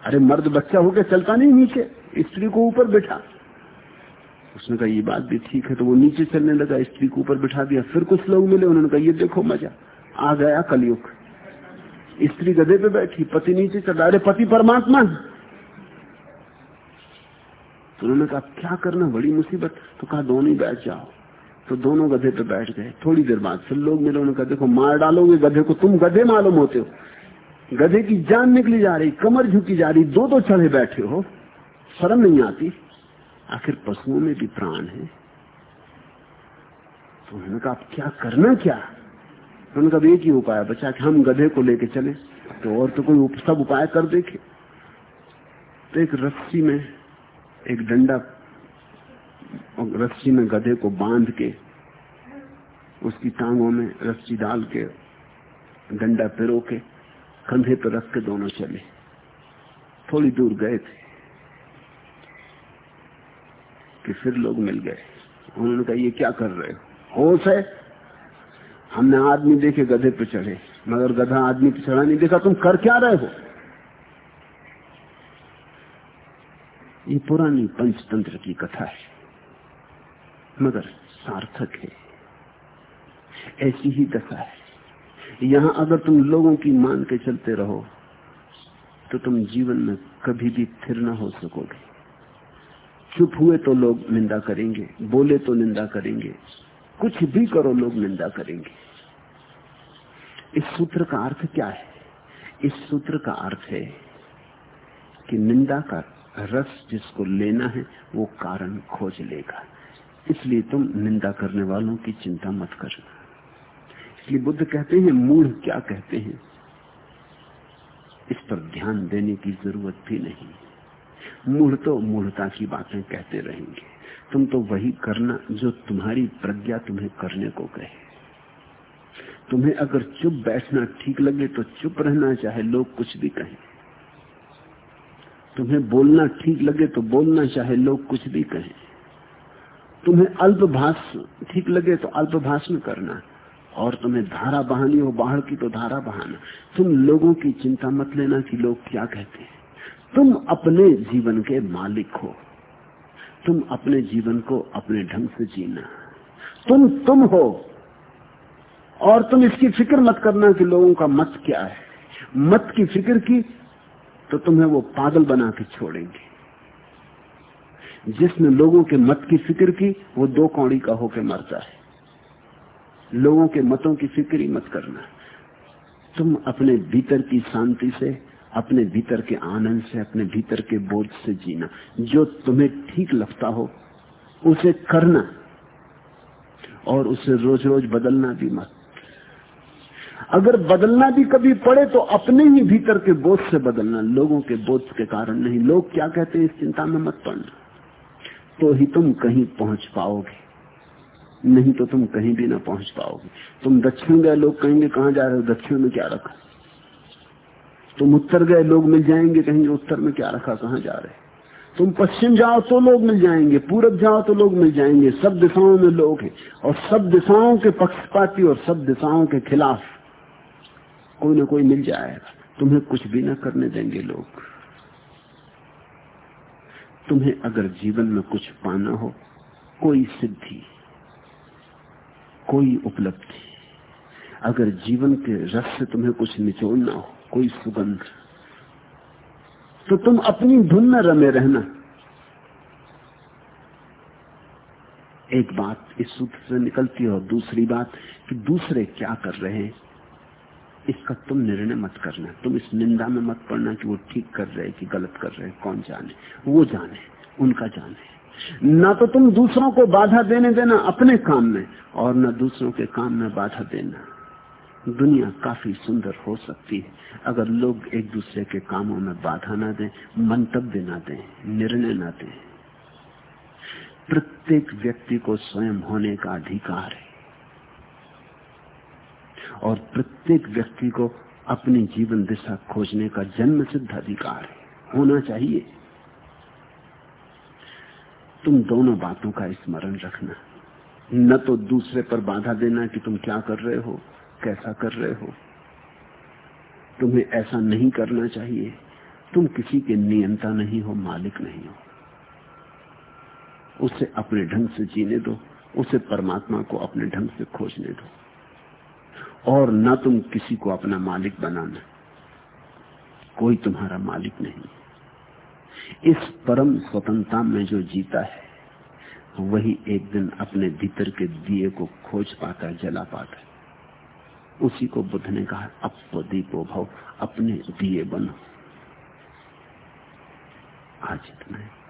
अरे, मर्द बच्चा होके चलता नहीं नीचे, स्त्री को ऊपर बैठा। उसने कहा, ये बात भी ठीक है तो वो नीचे चलने लगा, स्त्री को ऊपर बिठा दिया, फिर कुछ लोग मिले, उन्होंने कहा, ये देखो मज़ा, आ गया कलयुग। स्त्री गधे पे बैठी, पति नीचे चला अरे, पति परमात्मा तो उन्होंने कहा, क्या करना, बड़ी मुसीबत। तो कहा, दोनों ही बैठ जाओ। तो दोनों गधे पे बैठ गए। थोड़ी देर बाद फिर लोग मिले, उन्होंने कहा, देखो, मार डालोगे गधे को, तुम गधे मालूम होते हो। गधे की जान निकली जा रही, कमर झुकी जा रही दो दो चढ़े बैठे हो। शर्म नहीं आती। आखिर पशुओं में भी प्राण है। तो उन्होंने कहा आप क्या करना क्या? उन्होंने कहा एक ही उपाय बचा कि हम गधे को लेके चले तो और तो कोई सब उपाय कर देखे। तो एक रस्सी में एक डंडा रस्सी में गधे को बाँध के, उसकी टांगों में रस्सी डाल के, डंडा पिरो के कंधे पर रख के दोनों चले। थोड़ी दूर गए थे कि फिर लोग मिल गए। उन्होंने कहा, ये क्या कर रहे हो? होश है। हमने आदमी देखे गधे पे चढ़े, मगर गधा आदमी पे चढ़ा नहीं। देखा, तुम कर क्या रहे हो? ये पुरानी पंचतंत्र की कथा है। मगर सार्थक है। ऐसी ही दशा है। यहाँ अगर तुम लोगों की मान के चलते रहो तो तुम जीवन में कभी भी थिर न हो सकोगे। चुप हुए तो लोग निंदा करेंगे, बोले तो निंदा करेंगे, कुछ भी करो लोग निंदा करेंगे। इस सूत्र का अर्थ क्या है? इस सूत्र का अर्थ है कि निंदा का रस जिसको लेना है, वो कारण खोज लेगा। इसलिए तुम निंदा करने वालों की चिंता मत करना। इसलिए बुद्ध कहते हैं, मूढ़ क्या कहते हैं? इस पर ध्यान देने की ज़रूरत भी नहीं। मूढ़ तो मूढ़ता की बातें कहते रहेंगे। तुम तो वही करना जो तुम्हारी प्रज्ञा तुम्हें करने को कहे। तुम्हें अगर चुप बैठना ठीक लगे तो चुप रहना चाहे, लोग कुछ भी कहें। तुम्हें बोलना ठीक लगे तो बोलना चाहे, लोग कुछ भी कहें। तुम्हें अल्पभाष ठीक लगे तो अल्पभाष में करना और तुम्हें धारा बहानी हो बाहर की तो धारा बहाना। तुम लोगों की चिंता मत लेना कि लोग क्या कहते हैं। तुम अपने जीवन के मालिक हो। तुम अपने जीवन को अपने ढंग से जीना। तुम तुम हो। और तुम इसकी फ़िक्र मत करना कि लोगों का मत क्या है। मत की फ़िक्र की तो तुम्हें वो पागल बना के छोड़ेंगे। जिसने लोगों के मत की फ़िक्र की, वो दो कौड़ी का होके मरता है। लोगों के मतों की फ़िक्र ही मत करना। तुम अपने भीतर की शांति से, अपने भीतर के आनंद से, अपने भीतर के बोझ से जीना। जो तुम्हें ठीक लगता हो, उसे करना और उसे रोज रोज बदलना भी मत। अगर बदलना भी कभी पड़े तो अपने ही भीतर के बोझ से बदलना। लोगों के बोझ के कारण नहीं। लोग क्या कहते हैं, इस चिंता में मत पड़ना। तो ही तुम कहीं पहुँच पाओगे। नहीं तो तुम कहीं भी ना पहुँच पाओगे। तुम दक्षिण गए, लोग कहेंगे, कहाँ जा रहे हो? दक्षिण में क्या रखा? तुम उत्तर गए, लोग मिल जाएँगे, कहेंगे, उत्तर में क्या रखा? कहाँ जा रहे? तुम पश्चिम जाओ तो लोग मिल जाएँगे, पूरब जाओ तो लोग मिल जाएँगे। सब दिशाओं में लोग हैं और सब दिशाओं के पक्षपाती और सब दिशाओं के खिलाफ कोई ना कोई मिल जाएगा। तुम्हें कुछ भी ना करने देंगे लोग। तुम्हें अगर जीवन में कुछ पाना हो, कोई सिद्धि, कोई उपलब्धि, अगर जीवन के रस से तुम्हें कुछ निचोड़ना हो, कोई सुगंध तो तुम अपनी धुन में रमे रहना। एक बात इस सूत्र से निकलती है और दूसरी बात कि दूसरे क्या कर रहे हैं? इसका तुम निर्णय मत करना। तुम इस निंदा में मत पड़ना कि वो ठीक कर रहे कि गलत कर रहे कौन जाने? वो जाने। उनका जाने। ना तो तुम दूसरों को बाधा देने देना अपने काम में, और न दूसरों के काम में बाधा देना। दुनिया काफ़ी सुंदर हो सकती है। अगर लोग एक दूसरे के कामों में बाधा ना दें, मंतव्य ना दें, निर्णय ना दें। प्रत्येक व्यक्ति को स्वयं होने का अधिकार है। और प्रत्येक व्यक्ति को अपनी जीवन दिशा खोजने का जन्म सिद्ध अधिकार है। होना चाहिए। तुम दोनों बातों का स्मरण रखना। न तो दूसरे पर बाधा देना कि तुम क्या कर रहे हो, कैसा कर रहे हो। तुम्हें ऐसा नहीं करना चाहिए। तुम किसी के नियंता नहीं हो, मालिक नहीं हो। उसे अपने ढंग से जीने दो, उसे परमात्मा को अपने ढंग से खोजने दो। और न तुम किसी को अपना मालिक बनाना। कोई तुम्हारा मालिक नहीं। इस परम स्वतंत्रता में जो जीता है, वही एक दिन अपने भीतर के दिए को खोज पाता है जला पाता उसी को बुद्ध ने कहा, अब दीपो भव, अपने दिए बनो। आज इतना है।